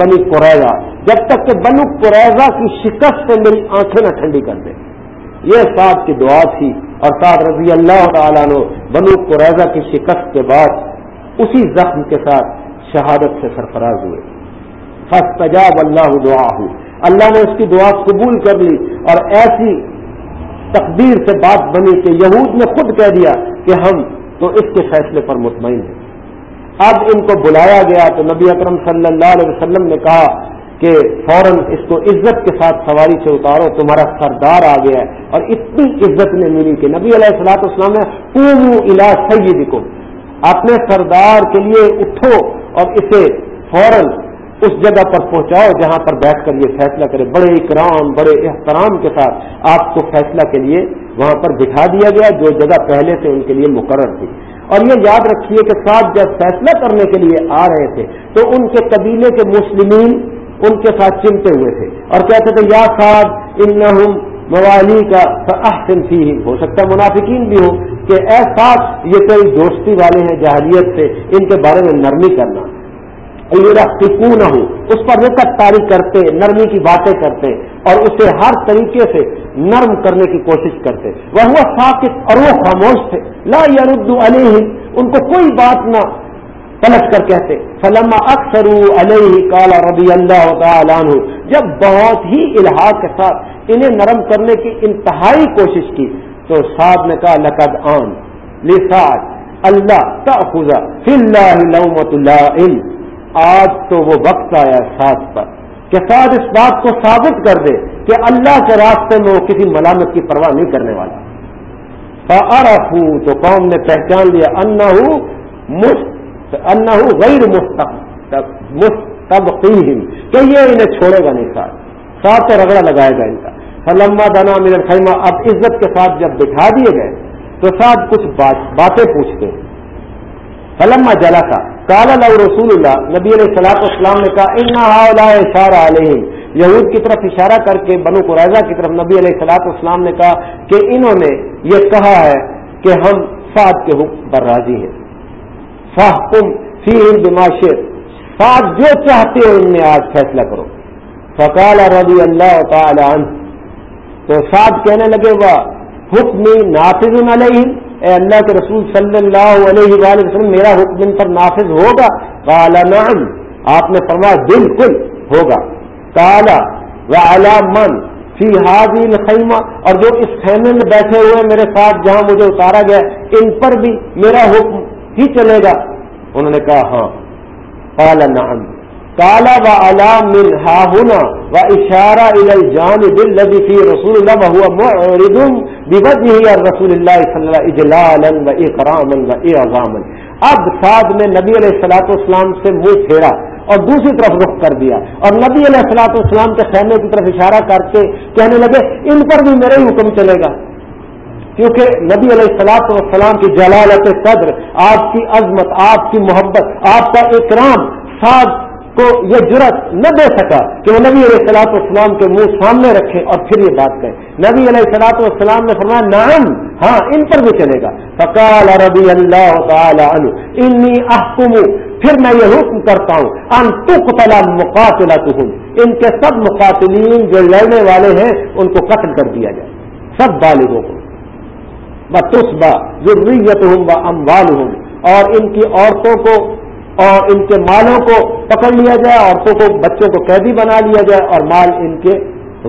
بنی قریضا جب تک کہ بنو قریضا کی شکست سے میری آنکھیں نہ ٹھنڈی کر دے۔ یہ ساتھ کی دعا تھی، اور ساتھ رضی اللہ تعالیٰ نے بنو قریضا کی شکست کے بعد اسی زخم کے ساتھ شہادت سے سرفراز ہوئے۔ فسجاب اللہ دعا اللہ نے اس کی دعا قبول کر لی، اور ایسی تقدیر سے بات بنی کہ یہود نے خود کہہ دیا کہ ہم تو اس کے فیصلے پر مطمئن ہیں۔ اب ان کو بلایا گیا تو نبی اکرم صلی اللہ علیہ وسلم نے کہا کہ فوراً اس کو عزت کے ساتھ سواری سے اتارو، تمہارا سردار آ گیا ہے۔ اور اتنی عزت نے ملی کہ نبی علیہ السلاط اسلام نے پورو الا سید کو اپنے سردار کے لیے اٹھو اور اسے فوراً اس جگہ پر پہنچاؤ جہاں پر بیٹھ کر یہ فیصلہ کرے۔ بڑے اکرام، بڑے احترام کے ساتھ آپ کو فیصلہ کے لیے وہاں پر بٹھا دیا گیا، جو جگہ پہلے سے ان کے لیے مقرر تھی۔ اور یہ یاد رکھیے کہ ساتھ جب فیصلہ کرنے کے لیے آ رہے تھے، تو ان کے قبیلے کے مسلمین ان کے ساتھ چمتے ہوئے تھے۔ اور کہتے تھے، یا ساتھ ان موالی کا احسن فی ہو سکتا ہے منافقین بھی ہو کہ ایسا یہ کوئی دوستی والے ہیں جہلیت سے، ان کے بارے میں نرمی کرنا۔ ہو اس پر رکت تاری کرتے، نرمی کی باتیں کرتے، اور اسے ہر طریقے سے نرم کرنے کی کوشش کرتے۔ وہ ہوا ساکت اور وہ خاموش تھے۔ لا یردو علیہ ان کو کوئی بات نہ پلٹ کر کہتے۔ فلما اکثر علیہ کالا ربی اللہ تعالیٰ جب بہت ہی الحاظ کے ساتھ انہیں نرم کرنے کی انتہائی کوشش کی، تو صاحب نے کہا، لقد آن لساد اللہ تخذا فی اللہ لومت اللہ آج تو وہ وقت آیا ساتھ پر کہ ساتھ اس بات کو ثابت کر دے کہ اللہ کے راستے میں وہ کسی ملامت کی پرواہ نہیں کرنے والا۔ تو قوم نے پہچان لیا انا مست ان غیر مستقیم کہ یہ انہیں چھوڑے گا نہیں ساتھ۔ ساتھ تو رگڑا لگائے گا ان کا۔ فلما دنا ملن خیمہ اب عزت کے ساتھ جب بٹھا دیے گئے تو ساتھ کچھ باتیں پوچھتے۔ فلما جلا تھا کالا لو رسول اللہ، نبی علیہ السلاط اسلام نے کہا ان اشارہ علیہ یہود کی طرف اشارہ کر کے بنو قرضہ کی طرف نبی علیہ السلاط اسلام نے کہا کہ انہوں نے یہ کہا ہے کہ ہم سعد کے حکم پر راضی ہیں۔ فاحکم فی دماشر ساتھ جو چاہتے ہو ان میں آج فیصلہ کرو۔ فقال رضی اللہ تعالی عنہ تو ساتھ کہنے لگے وہ حکم نافذ علیہ اے اللہ کے رسول صلی اللہ علیہ وآلہ وسلم، میرا حکم ان پر نافذ ہوگا؟ قال نعم، آپ نے فرمایا بالکل ہوگا۔ کالا و من؟ فی حاضی الخیمہ۔ اور جو اس خیمے میں بیٹھے ہوئے میرے ساتھ جہاں مجھے اتارا گیا، ان پر بھی میرا حکم ہی چلے گا۔ انہوں نے کہا ہاں۔ کالا نعم۔ کالا و علام من ہا ہونا و اشارہ جان دل لبی فی رسول اللہ ہوا معردم بوجہ اور رسول اللہ صلی اللہ اجلالا و اقراما و اعظاما اب ساتھ میں نبی علیہ السلاۃ والسلام سے منہ پھیرا اور دوسری طرف رخ کر دیا اور نبی علیہ السلاۃ والسلام کے خیمے کی طرف اشارہ کر کے کہنے لگے، ان پر بھی میرا ہی حکم چلے گا۔ کیونکہ نبی علیہ السلاط والسلام کی جلالت صدر، آپ کی عظمت، آپ کی محبت، آپ کا اکرام ساتھ کو یہ جرت نہ دے سکا کہ وہ نبی علیہ السلاط والسلام کے منہ سامنے رکھے اور پھر یہ بات کہیں نبی علیہ السلاط والسلام نے فرمایا نام ہاں ان پر بھی چلے گا۔ فقال ربی اللہ تعالی عنہ، انی احکم، پھر میں یہ حکم کرتا ہوں، ان تقتل مقاتلتهم ان کے سب مقاتلین جو لڑنے والے ہیں، ان کو قتل کر دیا جائے۔ سب بالغوں کو۔ بسبا ضروریت ہوں اموال ہوں اور ان کی عورتوں کو اور ان کے مالوں کو پکڑ لیا جائے عورتوں کو بچوں کو قیدی بنا لیا جائے اور مال ان کے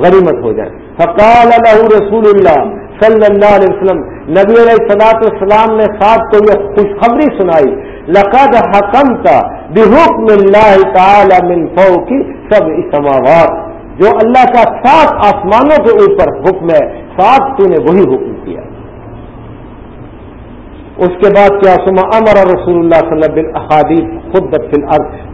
غریمت ہو جائے۔ فقال اللہ رسول اللہ صلی اللہ علیہ وسلم، نبی علیہ السلاط السلام نے ساتھ کو یہ خوشخبری سنائی، لقد حکم کا بحکم اللہ تعالی من کی سب اسماوات جو اللہ کا سات آسمانوں کے اوپر حکم ہے، سات تو نے وہی حکم کیا۔ اس کے بعد کیا سما امر رسول اللہ صلی اللہ علیہ احادیث خود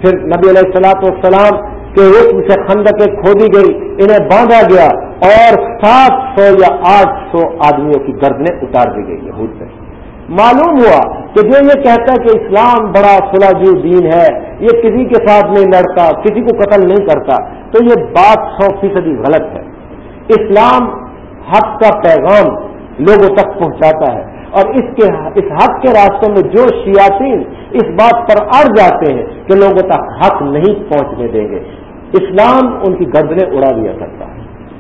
پھر نبی علیہ السلاۃ والسلام کے حکم سے خندق کھودی گئی انہیں باندھا گیا اور سات سو یا آٹھ سو آدمیوں کی گردنیں اتار دی گئی یہود سے۔ معلوم ہوا کہ جو یہ کہتا ہے کہ اسلام بڑا فلاجی دین ہے، یہ کسی کے ساتھ نہیں لڑتا، کسی کو قتل نہیں کرتا، تو یہ بات سو فیصدی غلط ہے۔ اسلام حق کا پیغام لوگوں تک پہنچاتا ہے۔ اور اس کے، اس حق کے راستوں میں جو شیاطین اس بات پر اڑ جاتے ہیں کہ لوگوں تک حق نہیں پہنچنے دیں گے۔ اسلام ان کی گردنیں اڑا دیا کرتا ہے۔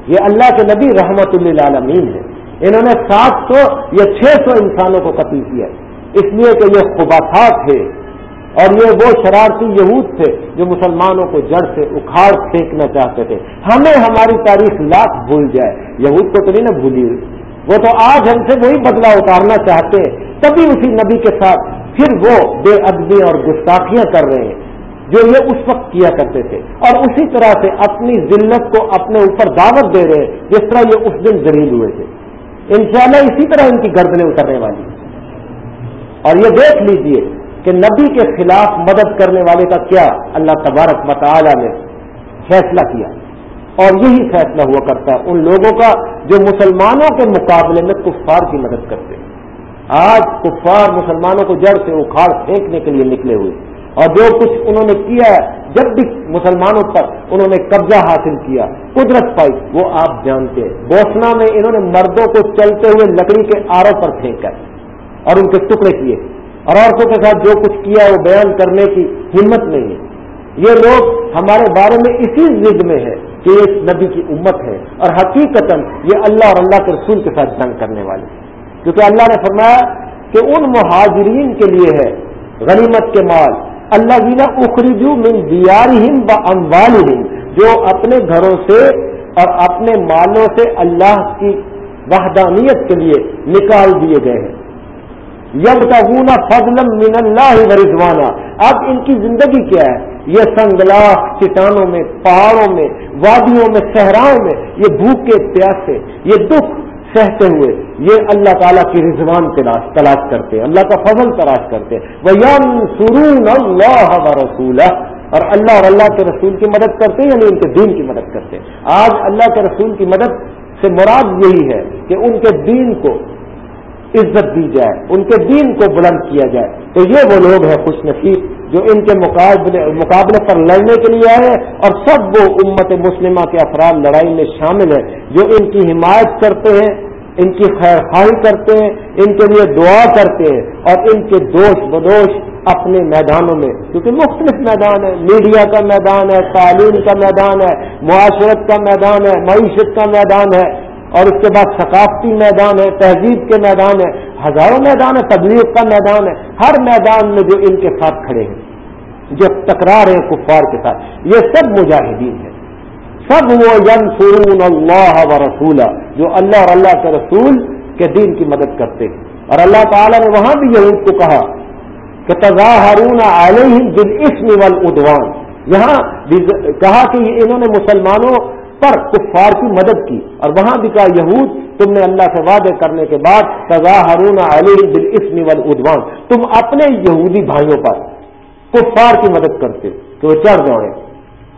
یہ اللہ کے نبی رحمت اللہ عالمین ہے انہوں نے سات سو یا چھ سو انسانوں کو قتل کیا۔ اس لیے کہ یہ خباثات تھے اور یہ وہ شرارتی یہود تھے جو مسلمانوں کو جڑ سے اکھاڑ پھینکنا چاہتے تھے۔ ہمیں ہماری تاریخ لاکھ بھول جائے۔ یہود کو تو نہیں نا بھولی وہ تو آج ہم سے وہی بدلا اتارنا چاہتے ہیں۔ تبھی اسی نبی کے ساتھ پھر وہ بے ادبی اور گستاخیاں کر رہے ہیں جو یہ اس وقت کیا کرتے تھے۔ اور اسی طرح سے اپنی ذلت کو اپنے اوپر دعوت دے رہے ہیں، جس طرح یہ اس دن ذلیل ہوئے تھے۔ انشاءاللہ اسی طرح ان کی گردنیں اترنے والی۔ اور یہ دیکھ لیجیے کہ نبی کے خلاف مدد کرنے والے کا کیا اللہ تبارک مطالعہ نے فیصلہ کیا۔ اور یہی فیصلہ ہوا کرتا ہے ان لوگوں کا جو مسلمانوں کے مقابلے میں کفار کی مدد کرتے ہیں۔ آج کفار مسلمانوں کو جڑ سے اکھاڑ پھینکنے کے لیے نکلے ہوئے اور جو کچھ انہوں نے کیا ہے، جب بھی مسلمانوں پر انہوں نے قبضہ حاصل کیا، قدرت پائی، وہ آپ جانتے ہیں۔ بوسنا میں انہوں نے مردوں کو چلتے ہوئے لکڑی کے آروں پر پھینک کر اور ان کے ٹکڑے کیے اور عورتوں کے ساتھ جو کچھ کیا وہ بیان کرنے کی ہمت نہیں ہے۔ یہ لوگ ہمارے بارے میں اسی ضد میں ہے کہ یہ نبی کی امت ہے اور حقیقت یہ اللہ اور اللہ کے رسول کے ساتھ جنگ کرنے والے کیونکہ اللہ نے فرمایا کہ ان مہاجرین کے لیے ہے غنیمت کے مال۔ اللہ جینا اخرجو من دیارہم و جو اپنے گھروں سے اور اپنے مالوں سے اللہ کی وحدانیت کے لیے نکال دیے گئے ہیں۔ یب تغنا فضلم من اللہ و رضوانہ اب ان کی زندگی کیا ہے؟ یہ سنگلاخ چٹانوں میں، پہاڑوں میں، وادیوں میں، صحراؤں میں، یہ بھوکے، پیاسے، یہ دکھ سہتے ہوئے یہ اللہ تعالیٰ کی رضوان تلاش کرتے، اللہ کا فضل تلاش کرتے۔ وہ سرون اللہ و رسول اور اللہ اور اللہ کے رسول کی مدد کرتے یعنی ان کے دین کی مدد کرتے۔ آج اللہ کے رسول کی مدد سے مراد یہی ہے کہ ان کے دین کو عزت دی جائے، ان کے دین کو بلند کیا جائے۔ تو یہ وہ لوگ ہیں خوش نصیب جو ان کے مقابلے مقابلے پر لڑنے کے لیے آئے اور سب وہ امت مسلمہ کے افراد لڑائی میں شامل ہیں جو ان کی حمایت کرتے ہیں، ان کی خیر خواہی کرتے ہیں، ان کے لیے دعا کرتے ہیں اور ان کے دوش بدوش اپنے میدانوں میں، کیونکہ مختلف میدان ہے میڈیا کا میدان ہے، تعلیم کا میدان ہے، معاشرت کا میدان ہے، معیشت کا میدان ہے۔ اور اس کے بعد ثقافتی میدان ہے، تہذیب کے میدان ہے، ہزاروں میدان ہے، تبلیغ کا میدان ہے، ہر میدان میں جو ان کے ساتھ کھڑے ہیں، جو تکرار ہیں کفار کے ساتھ، یہ سب مجاہدین ہیں۔ سب وہ ین فرون اللہ و رسول جو اللہ اور اللہ کے رسول کے دین کی مدد کرتے ہیں۔ اور اللہ تعالیٰ نے وہاں بھی یہود کو کہا کہ تضاہرون علیہم بالاسم والعدوان۔ یہاں کہا کہ انہوں نے مسلمانوں پر کفار کی مدد کی اور وہاں بھی کہا، یہود، تم نے اللہ سے وعدے کرنے کے بعد تضاہرون علیہم بالاسم والعدوان، تم اپنے یہودی بھائیوں پر کفار کی مدد کرتے کہ وہ چڑھ دوڑے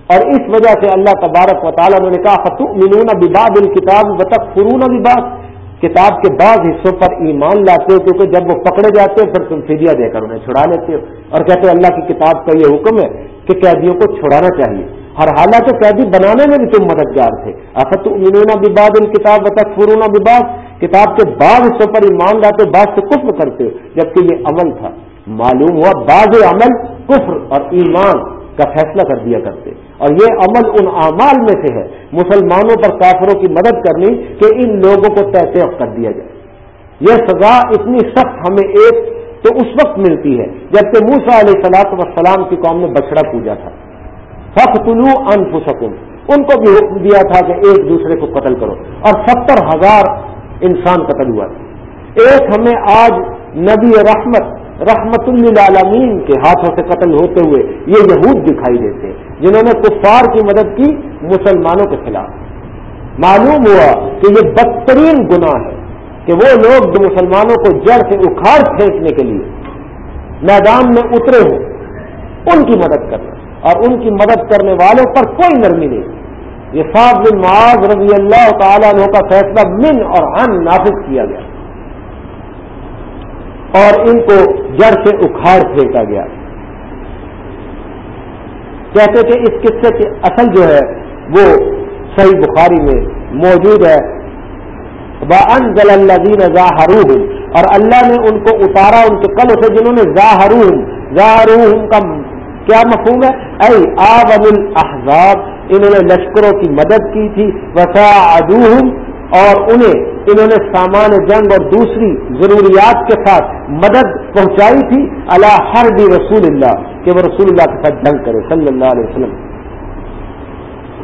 اور اس وجہ سے اللہ تبارک و تعالیٰ نے کہا فتو ملون بباد الکتاب بتک فرون بباد کتاب کے بعض حصوں پر ایمان لاتے ہو کیونکہ جب وہ پکڑے جاتے ہیں، پھر تم فدیہ دے کر انہیں چھڑا لیتے ہو۔ اور کہتے ہو اللہ کی کتاب کا یہ حکم ہے کہ قیدیوں کو چھڑانا چاہیے۔ ہر حالات قیدی بنانے میں بھی تم مددگار تھے۔ افت ملون بباد الکتاب بتک فرون بباد کتاب کے بعض حصوں پر ایمان لاتے، بعض سے کفر کرتے ہو، جبکہ یہ عمل تھا۔ معلوم ہوا، بعض عمل کفر اور ایمان۔ کا فیصلہ کر دیا کرتے۔ اور یہ عمل ان اعمال میں سے ہے۔ مسلمانوں پر کافروں کی مدد کرنی کہ ان لوگوں کو تحت کر دیا جائے۔ یہ سزا اتنی سخت ہمیں ایک تو اس وقت ملتی ہے جبکہ موسا علیہ سلاط وسلام کی قوم نے بچڑا پوجا تھا۔ فخ طلوع انفسکم۔ ان کو بھی حکم دیا تھا کہ ایک دوسرے کو قتل کرو۔ اور ستر ہزار انسان قتل ہوا تھا۔ ایک ہمیں آج نبی رحمت رحمت للعالمین کے ہاتھوں سے قتل ہوتے ہوئے یہ یہود دکھائی دیتے، جنہوں نے کفار کی مدد کی مسلمانوں کے خلاف۔ معلوم ہوا کہ یہ بدترین گناہ ہے کہ وہ لوگ جو مسلمانوں کو جڑ سے اکھاڑ پھینکنے کے لیے میدان میں اترے ہوں، ان کی مدد کرنا۔ اور ان کی مدد کرنے والوں پر کوئی نرمی نہیں۔ یہ صاحب بن معاذ رضی اللہ تعالیٰ عنہ کا فیصلہ من اور ان نافذ کیا گیا۔ اور ان کو جڑ سے اکھاڑ پھینکا گیا۔ کہتے کہ اس قصے کی اصل جو ہے وہ صحیح بخاری میں موجود ہے۔ ان ضل اللہ ظاہرو اور اللہ نے ان کو اتارا، ان کے کل سے، جنہوں نے ظاہرو ظاہرو کا کیا مفہوم ہے؟ اے آب الحضاب انہوں نے لشکروں کی مدد کی تھی۔ وسا اور انہیں انہوں نے سامان جنگ اور دوسری ضروریات کے ساتھ مدد پہنچائی تھی اللہ ہر بھی رسول اللہ، کہ وہ رسول اللہ کے ساتھ جنگ کرے، صلی اللہ علیہ وسلم۔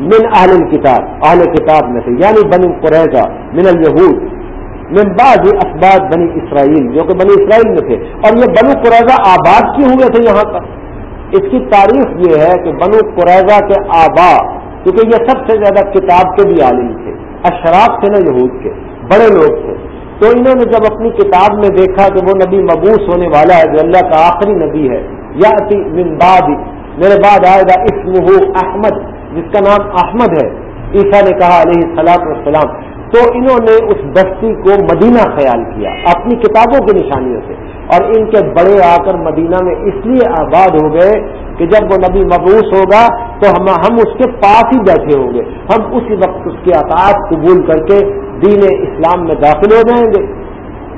من اہل کتاب اہل کتاب میں سے یعنی بنی قریضہ من الہود من بعض اسباد بنی اسرائیل، جو کہ بنی اسرائیل میں تھے۔ اور یہ بنو قریضہ آباد کیوں ہوئے تھے یہاں پر؟ اس کی تاریخ یہ ہے کہ بنو قریضہ کے آبا، کیونکہ یہ سب سے زیادہ کتاب کے بھی عالم تھے، اشراف تھے نا یہود کے۔ بڑے لوگ تھے۔ تو انہوں نے جب اپنی کتاب میں دیکھا کہ وہ نبی مبوس ہونے والا ہے، جو اللہ کا آخری نبی ہے یا من بعد میرے بعد آئے گا اسم احمد، جس کا نام احمد ہے، عیسیٰ نے کہا علیہ السلام والسلام۔ تو انہوں نے اس بستی کو مدینہ خیال کیا، اپنی کتابوں کی نشانیوں سے۔ اور ان کے بڑے آ کر مدینہ میں اس لیے آباد ہو گئے کہ جب وہ نبی مبوس ہوگا تو ہم ہم اس کے پاس ہی بیٹھے ہوں گے۔ ہم اسی وقت اس کے اطاعت قبول کر کے دین اسلام میں داخل ہو جائیں گے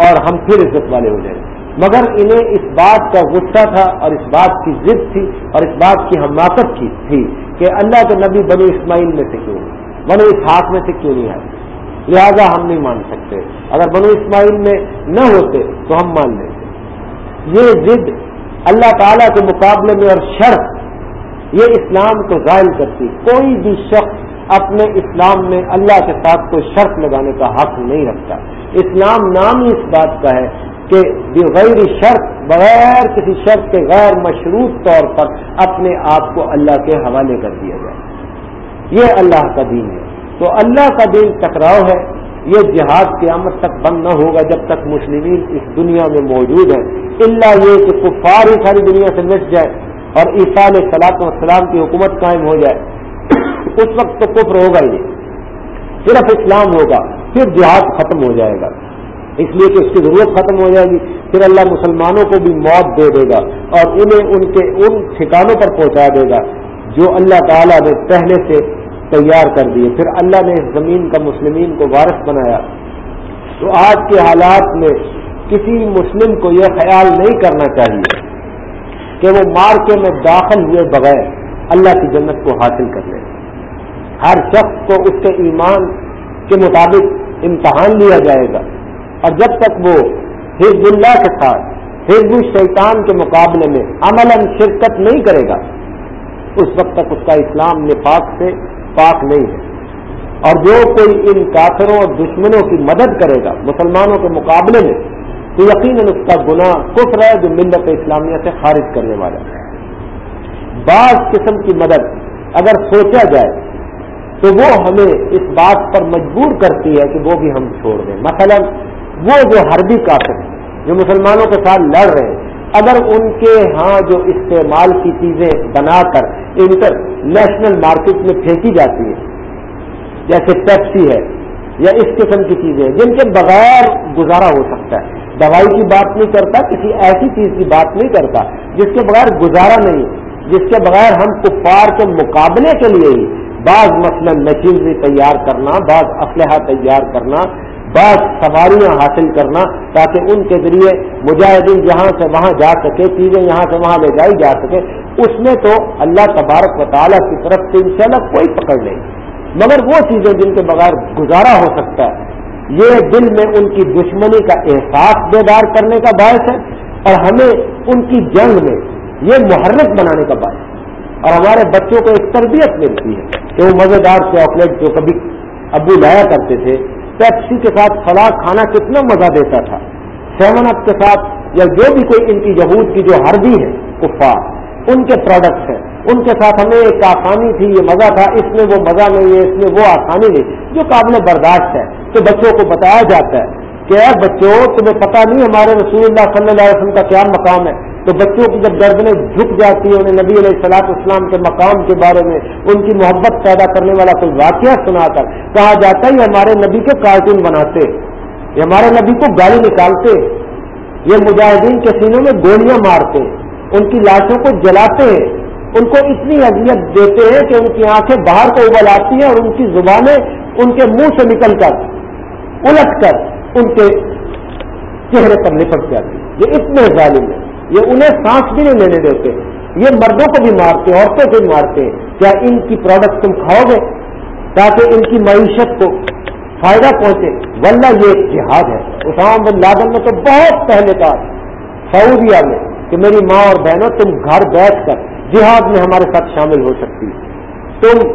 اور ہم پھر عزت والے ہو جائیں گے۔ مگر انہیں اس بات کا غصہ تھا اور اس بات کی ضد تھی اور اس بات کی حماقت کی تھی کہ اللہ کے نبی بنو اسماعیل میں سے کیوں بنو اسحاق میں سے کیوں نہیں آئے؟ لہذا ہم نہیں مان سکتے۔ اگر بنو اسماعیل میں نہ ہوتے تو ہم مان لیتے۔ یہ ضد اللہ تعالیٰ کے مقابلے میں اور شرط یہ اسلام کو ظاہر کرتی۔ کوئی بھی شخص اپنے اسلام میں اللہ کے ساتھ کوئی شرط لگانے کا حق نہیں رکھتا۔ اسلام نام ہی اس بات کا ہے کہ بغیر شرط، بغیر کسی شرط کے غیر مشروط طور پر اپنے آپ کو اللہ کے حوالے کر دیا جائے۔ یہ اللہ کا دین ہے۔ تو اللہ کا دین ٹکراؤ ہے۔ یہ جہاد قیامت تک بند نہ ہوگا جب تک مسلمین اس دنیا میں موجود ہیں۔ اللہ یہ کہ کفار ہی ساری دنیا سے مٹ جائے اور عیسیٰ علیہ سلاط والسلام کی حکومت قائم ہو جائے۔ اس وقت تو کفر ہوگا ہی نہیں۔ صرف اسلام ہوگا، پھر جہاد ختم ہو جائے گا۔ اس لیے کہ اس کی ضرورت ختم ہو جائے گی۔ پھر اللہ مسلمانوں کو بھی موت دے دے گا اور انہیں ان کے، ان ٹھکانوں پر پہنچا دے گا جو اللہ تعالیٰ نے پہلے سے تیار کر دیے۔ پھر اللہ نے اس زمین کا مسلمین کو وارث بنایا۔ تو آج کے حالات میں کسی مسلم کو یہ خیال نہیں کرنا چاہیے کہ وہ مارکے میں داخل ہوئے بغیر اللہ کی جنت کو حاصل کر لے۔ ہر شخص کو اس کے ایمان کے مطابق امتحان لیا جائے گا۔ اور جب تک وہ حزب اللہ کے ساتھ، حزب الشیطان کے مقابلے میں عمل شرکت نہیں کرے گا، اس وقت تک اس کا اسلام نفاق سے پاک نہیں ہے۔ اور جو کوئی ان کافروں اور دشمنوں کی مدد کرے گا مسلمانوں کے مقابلے میں، تو یقیناً اس کا گناہ کفر ہے جو ملت اسلامیہ سے خارج کرنے والا ہے۔ بعض قسم کی مدد اگر سوچا جائے تو وہ ہمیں اس بات پر مجبور کرتی ہے کہ وہ بھی ہم چھوڑ دیں۔ مثلا وہ جو حربی کافر جو مسلمانوں کے ساتھ لڑ رہے ہیں، اگر ان کے ہاں جو استعمال کی چیزیں بنا کر انٹر نیشنل مارکیٹ میں پھینکی جاتی ہے جیسے پیپسی ہے یا اس قسم کی چیزیں، جن کے بغیر گزارا ہو سکتا ہے۔ دوائی کی بات نہیں کرتا، کسی ایسی چیز کی بات نہیں کرتا جس کے بغیر گزارا نہیں۔ جس کے بغیر ہم کفار کے مقابلے کے لیے ہی بعض مثلا مشینری تیار کرنا، بعض اسلحہ تیار کرنا، بعض سواریاں حاصل کرنا تاکہ ان کے ذریعے مجاہدین جہاں سے وہاں جا سکے، چیزیں یہاں سے وہاں لے جائی جا سکے، اس میں تو اللہ تبارک و تعالیٰ کی طرف سے انشاءاللہ کوئی پکڑ نہیں۔ مگر وہ چیزیں جن کے بغیر گزارا ہو سکتا ہے، یہ دل میں ان کی دشمنی کا احساس بیدار کرنے کا باعث ہے اور ہمیں ان کی جنگ میں یہ محرک بنانے کا باعث ہے۔ اور ہمارے بچوں کو ایک تربیت ملتی ہے کہ وہ مزیدار چاکلیٹ جو کبھی ابو لایا کرتے تھے، پیپسی کے ساتھ فلاح کھانا کتنا مزہ دیتا تھا۔ سیون اپ کے ساتھ یا جو بھی کوئی ان کی یہود کی جو ہردی ہے کفار، ان کے پروڈکٹس ہیں۔ ان کے ساتھ ہمیں ایک آسانی تھی، یہ مزہ تھا، اس میں وہ مزہ نہیں ہے، اس میں وہ آسانی نہیں، جو قابل برداشت ہے۔ تو بچوں کو بتایا جاتا ہے کہ اے بچوں، تمہیں پتہ نہیں ہمارے رسول اللہ صلی اللہ علیہ وسلم کا کیا مقام ہے۔ تو بچوں کی جب گردنیں جھک جاتی ہیں، انہیں نبی علیہ السلاط اسلام کے مقام کے بارے میں ان کی محبت پیدا کرنے والا کوئی واقعہ سنا کر کہا جاتا ہے، یہ ہمارے نبی کے کارٹون بناتے، یہ ہمارے نبی کو گالی نکالتے، یہ مجاہدین کے سینوں میں گولیاں مارتے، ان کی لاشوں کو جلاتے ہیں ان کو اتنی اذیت دیتے ہیں کہ ان کی آنکھیں باہر کو ابل آتی ہیں اور ان کی زبانیں ان کے منہ سے نکل کر الٹ کر ان کے چہرے پر لپٹ جاتی یہ اتنے ظالم ہیں۔ یہ انہیں سانس بھی نہیں لینے دیتے۔ یہ مردوں کو بھی مارتے عورتوں کو بھی مارتے کیا ان کی پروڈکٹ تم کھاؤ گے؟ تاکہ ان کی معیشت کو فائدہ پہنچے۔ ورنہ یہ ایک جہاد ہے۔ اسام بن لادن میں تو بہت پہلے کا سعودیہ میں کہ میری ماں اور بہنوں تم گھر بیٹھ کر جہاد میں ہمارے ساتھ شامل ہو سکتی۔ تم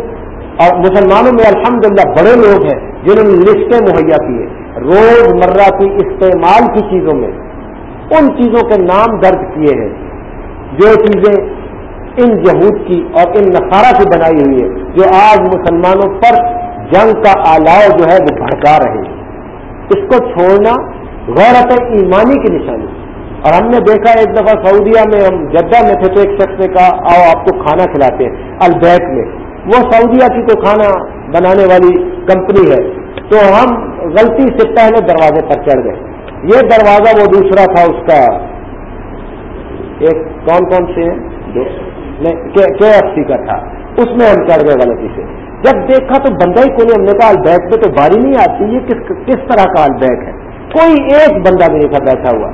اور مسلمانوں میں الحمدللہ بڑے لوگ ہیں جنہوں نے لسٹیں مہیا کی ہیں۔ روز مرہ کی استعمال کی چیزوں میں ان چیزوں کے نام درج کیے ہیں جو چیزیں ان یہود کی اور ان نصارہ کی بنائی ہوئی ہے جو آج مسلمانوں پر جنگ کا آلاؤ جو ہے وہ بھڑکا رہے ہیں۔ اس کو چھوڑنا غیرت ایمانی کی نشانی اور ہم نے دیکھا ایک دفعہ سعودیہ میں، ہم جدہ میں تھے تو ایک شخص نے کہا، آؤ آپ کو کھانا کھلاتے ہیں البیک میں۔ وہ سعودیہ کی تو کھانا بنانے والی کمپنی ہے۔ تو ہم غلطی سے پہلے دروازے پر چڑھ گئے۔ یہ دروازہ وہ دوسرا تھا اس کا۔ ایک کون کون سے کے ایف سی کا تھا۔ اس میں ہم چڑھ گئے غلطی سے جب دیکھا تو بندہ ہی کوئی ہم نے کہا البیک پہ تو باری نہیں آتی، یہ کس کس طرح کا البیک ہے؟ کوئی ایک بندہ بھی نہیں تھا بیٹھا ہوا۔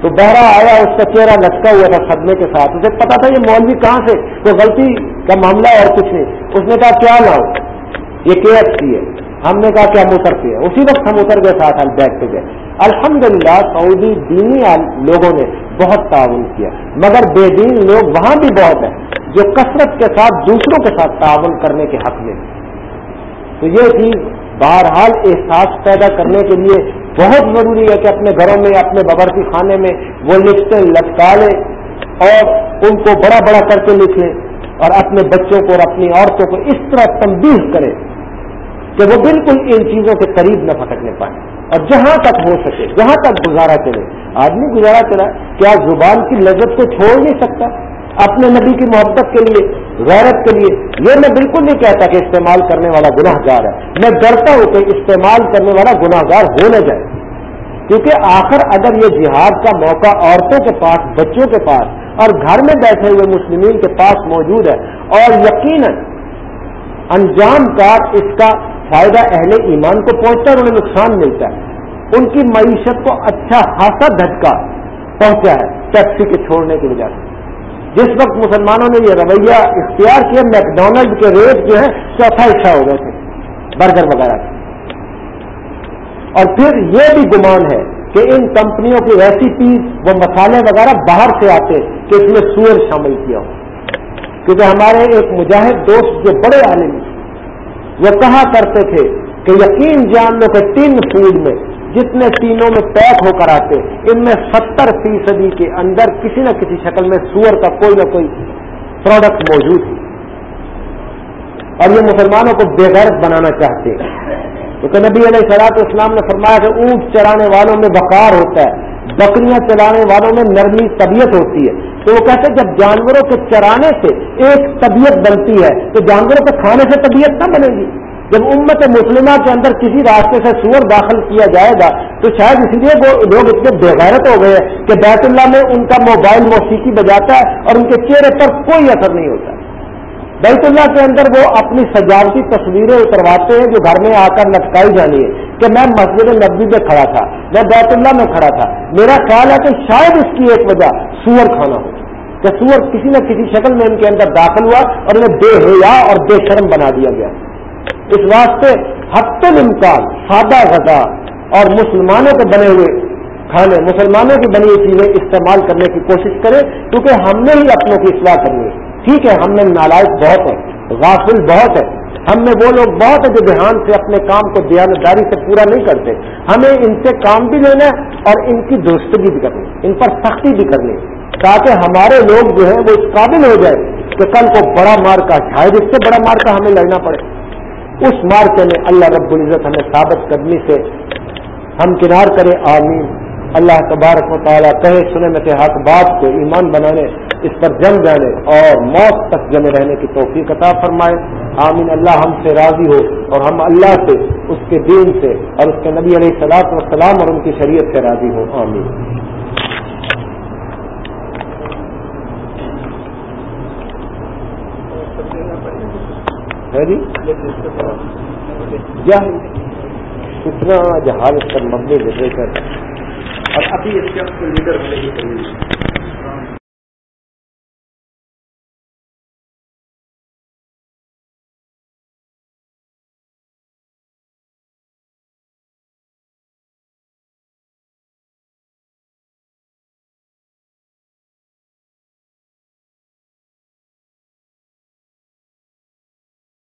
تو بہرا آیا، اس کا چہرہ لٹکا ہوا تھا صدمے کے ساتھ۔ اسے پتا تھا یہ مولوی کہاں سے؟ کوئی غلطی کا معاملہ اور کچھ نہیں۔ اس نے کہا، کیا لاؤ؟ یہ کے ایف سی ہے۔ ہم نے کہا کیا ہم اترتے ہیں۔ اسی وقت ہم اتر گئے، ساتھ بیٹھ پہ گئے۔ الحمدللہ سعودی دینی لوگوں نے بہت تعاون کیا۔ مگر بے دین لوگ وہاں بھی بہت ہیں جو کثرت کے ساتھ دوسروں کے ساتھ تعاون کرنے کے حق میں تو یہ چیز بہرحال احساس پیدا کرنے کے لیے بہت ضروری ہے کہ اپنے گھروں میں، اپنے ببرتی خانے میں وہ لکھتے لٹکا لیں اور ان کو بڑا بڑا کر کے لکھ لیں اور اپنے بچوں کو اور اپنی عورتوں کو اس طرح تنبیہ کریں کہ وہ بالکل ان چیزوں کے قریب نہ پھٹکنے پائیں۔ اور جہاں تک ہو سکے، جہاں تک گزارا چلے۔ آدمی گزارا چلا، کیا زبان کی لذت کو چھوڑ نہیں سکتا؟ اپنے نبی کی محبت کے لیے، غیرت کے لیے۔ یہ میں بالکل نہیں کہتا کہ استعمال کرنے والا گناہ گار ہے۔ میں ڈرتا ہوں کہ استعمال کرنے والا گناہ گار ہو نہ جائے۔ کیونکہ آخر اگر یہ جہاد کا موقع عورتوں کے پاس، بچوں کے پاس اور گھر میں بیٹھے ہوئے مسلمین کے پاس موجود ہے اور یقیناً انجام کار اس کا فائدہ اہل ایمان کو پہنچتا ہے انہیں نقصان ملتا ہے۔ ان کی معیشت کو اچھا خاصا دھٹکا پہنچا ہے ٹیکسی کے چھوڑنے کی وجہ سے۔ جس وقت مسلمانوں نے یہ رویہ اختیار کیا، میکڈونلڈ کے ریٹ جو ہے چوتھا حصہ ہو گئے تھے، برگر وغیرہ۔ کے اور پھر یہ بھی گمان ہے کہ ان کمپنیوں کی ریسیپیز وہ مسالے وغیرہ باہر سے آتے کہ اس میں سور شامل کیا ہو۔ کیونکہ ہمارے ایک مجاہد دوست جو بڑے عالم وہ کہا کرتے تھے کہ یقین جان لو کہ تین فوڈ میں جتنے تینوں میں پیک ہو کر آتے، ان میں ستر فیصدی کے اندر کسی نہ کسی شکل میں سور کا کوئی نہ کوئی پروڈکٹ موجود ہے۔ اور یہ مسلمانوں کو بے غیرت بنانا چاہتے ہیں۔ کیونکہ نبی علیہ سلاط اسلام نے فرمایا کہ اونٹ چرانے والوں میں بقار ہوتا ہے، بکریاں چلانے والوں میں نرمی طبیعت ہوتی ہے۔ تو وہ کہتے ہیں جب جانوروں کے چرانے سے ایک طبیعت بنتی ہے، تو جانوروں کے کھانے سے طبیعت نہ بنے گی۔ جب امت مسلمہ کے اندر کسی راستے سے سور داخل کیا جائے گا، تو شاید اسی لیے وہ لوگ اتنے بےغیرت ہو گئے کہ بیت اللہ میں ان کا موبائل موسیقی بجاتا ہے اور ان کے چہرے پر کوئی اثر نہیں ہوتا۔ بیت اللہ کے اندر وہ اپنی سجاوٹی تصویریں اترواتے ہیں جو گھر میں آ کر لٹکائی جانی ہے کہ میں مسجد نبی میں کھڑا تھا، میں بیت اللہ میں کھڑا تھا۔ میرا خیال ہے کہ شاید اس کی ایک وجہ سور کھانا ہو، کہ سور کسی نہ کسی شکل میں ان کے اندر داخل ہوا اور انہیں بے حیا اور بے شرم بنا دیا گیا۔ اس واسطے حت الامکان سادہ غذا اور مسلمانوں کے بنے ہوئے کھانے، مسلمانوں کی بنی ہوئی چیزیں استعمال کرنے کی کوشش کریں، کیونکہ ہم نے ہی اپنوں کی اصلاح کرنی ہے۔ ٹھیک ہے، ہم میں نالائق بہت ہے غافل بہت ہے ہم میں وہ لوگ بہت ہے جو دھیان سے اپنے کام کو دیانتداری سے پورا نہیں کرتے۔ ہمیں ان سے کام بھی لینا ہے اور ان کی درستگی بھی کرنی ان پر سختی بھی کرنی تاکہ ہمارے لوگ جو ہیں وہ اس قابل ہو جائے کہ کل کو بڑا مارکا شاید اس سے بڑا مارکا ہمیں لڑنا پڑے۔ اس مارکے میں اللہ رب العزت ہمیں ثابت قدمی سے ہم کنار کریں آمین۔ اللہ تبارک و تعالیٰ کہے سنے میں سے بات کو ایمان بنانے، اس پر جم جانے اور موت تک جمے رہنے کی توفیق عطا فرمائے۔ آمین۔ اللہ ہم سے راضی ہو اور ہم اللہ سے، اس کے دین سے اور اس کے نبی علیہ السلاط وسلام اور ان کی شریعت سے راضی ہو۔ آمین۔ کتنا جی؟ جہاز پر مبنی لٹریچر اور ابھی اس کے لیڈر ہونے کی ضروری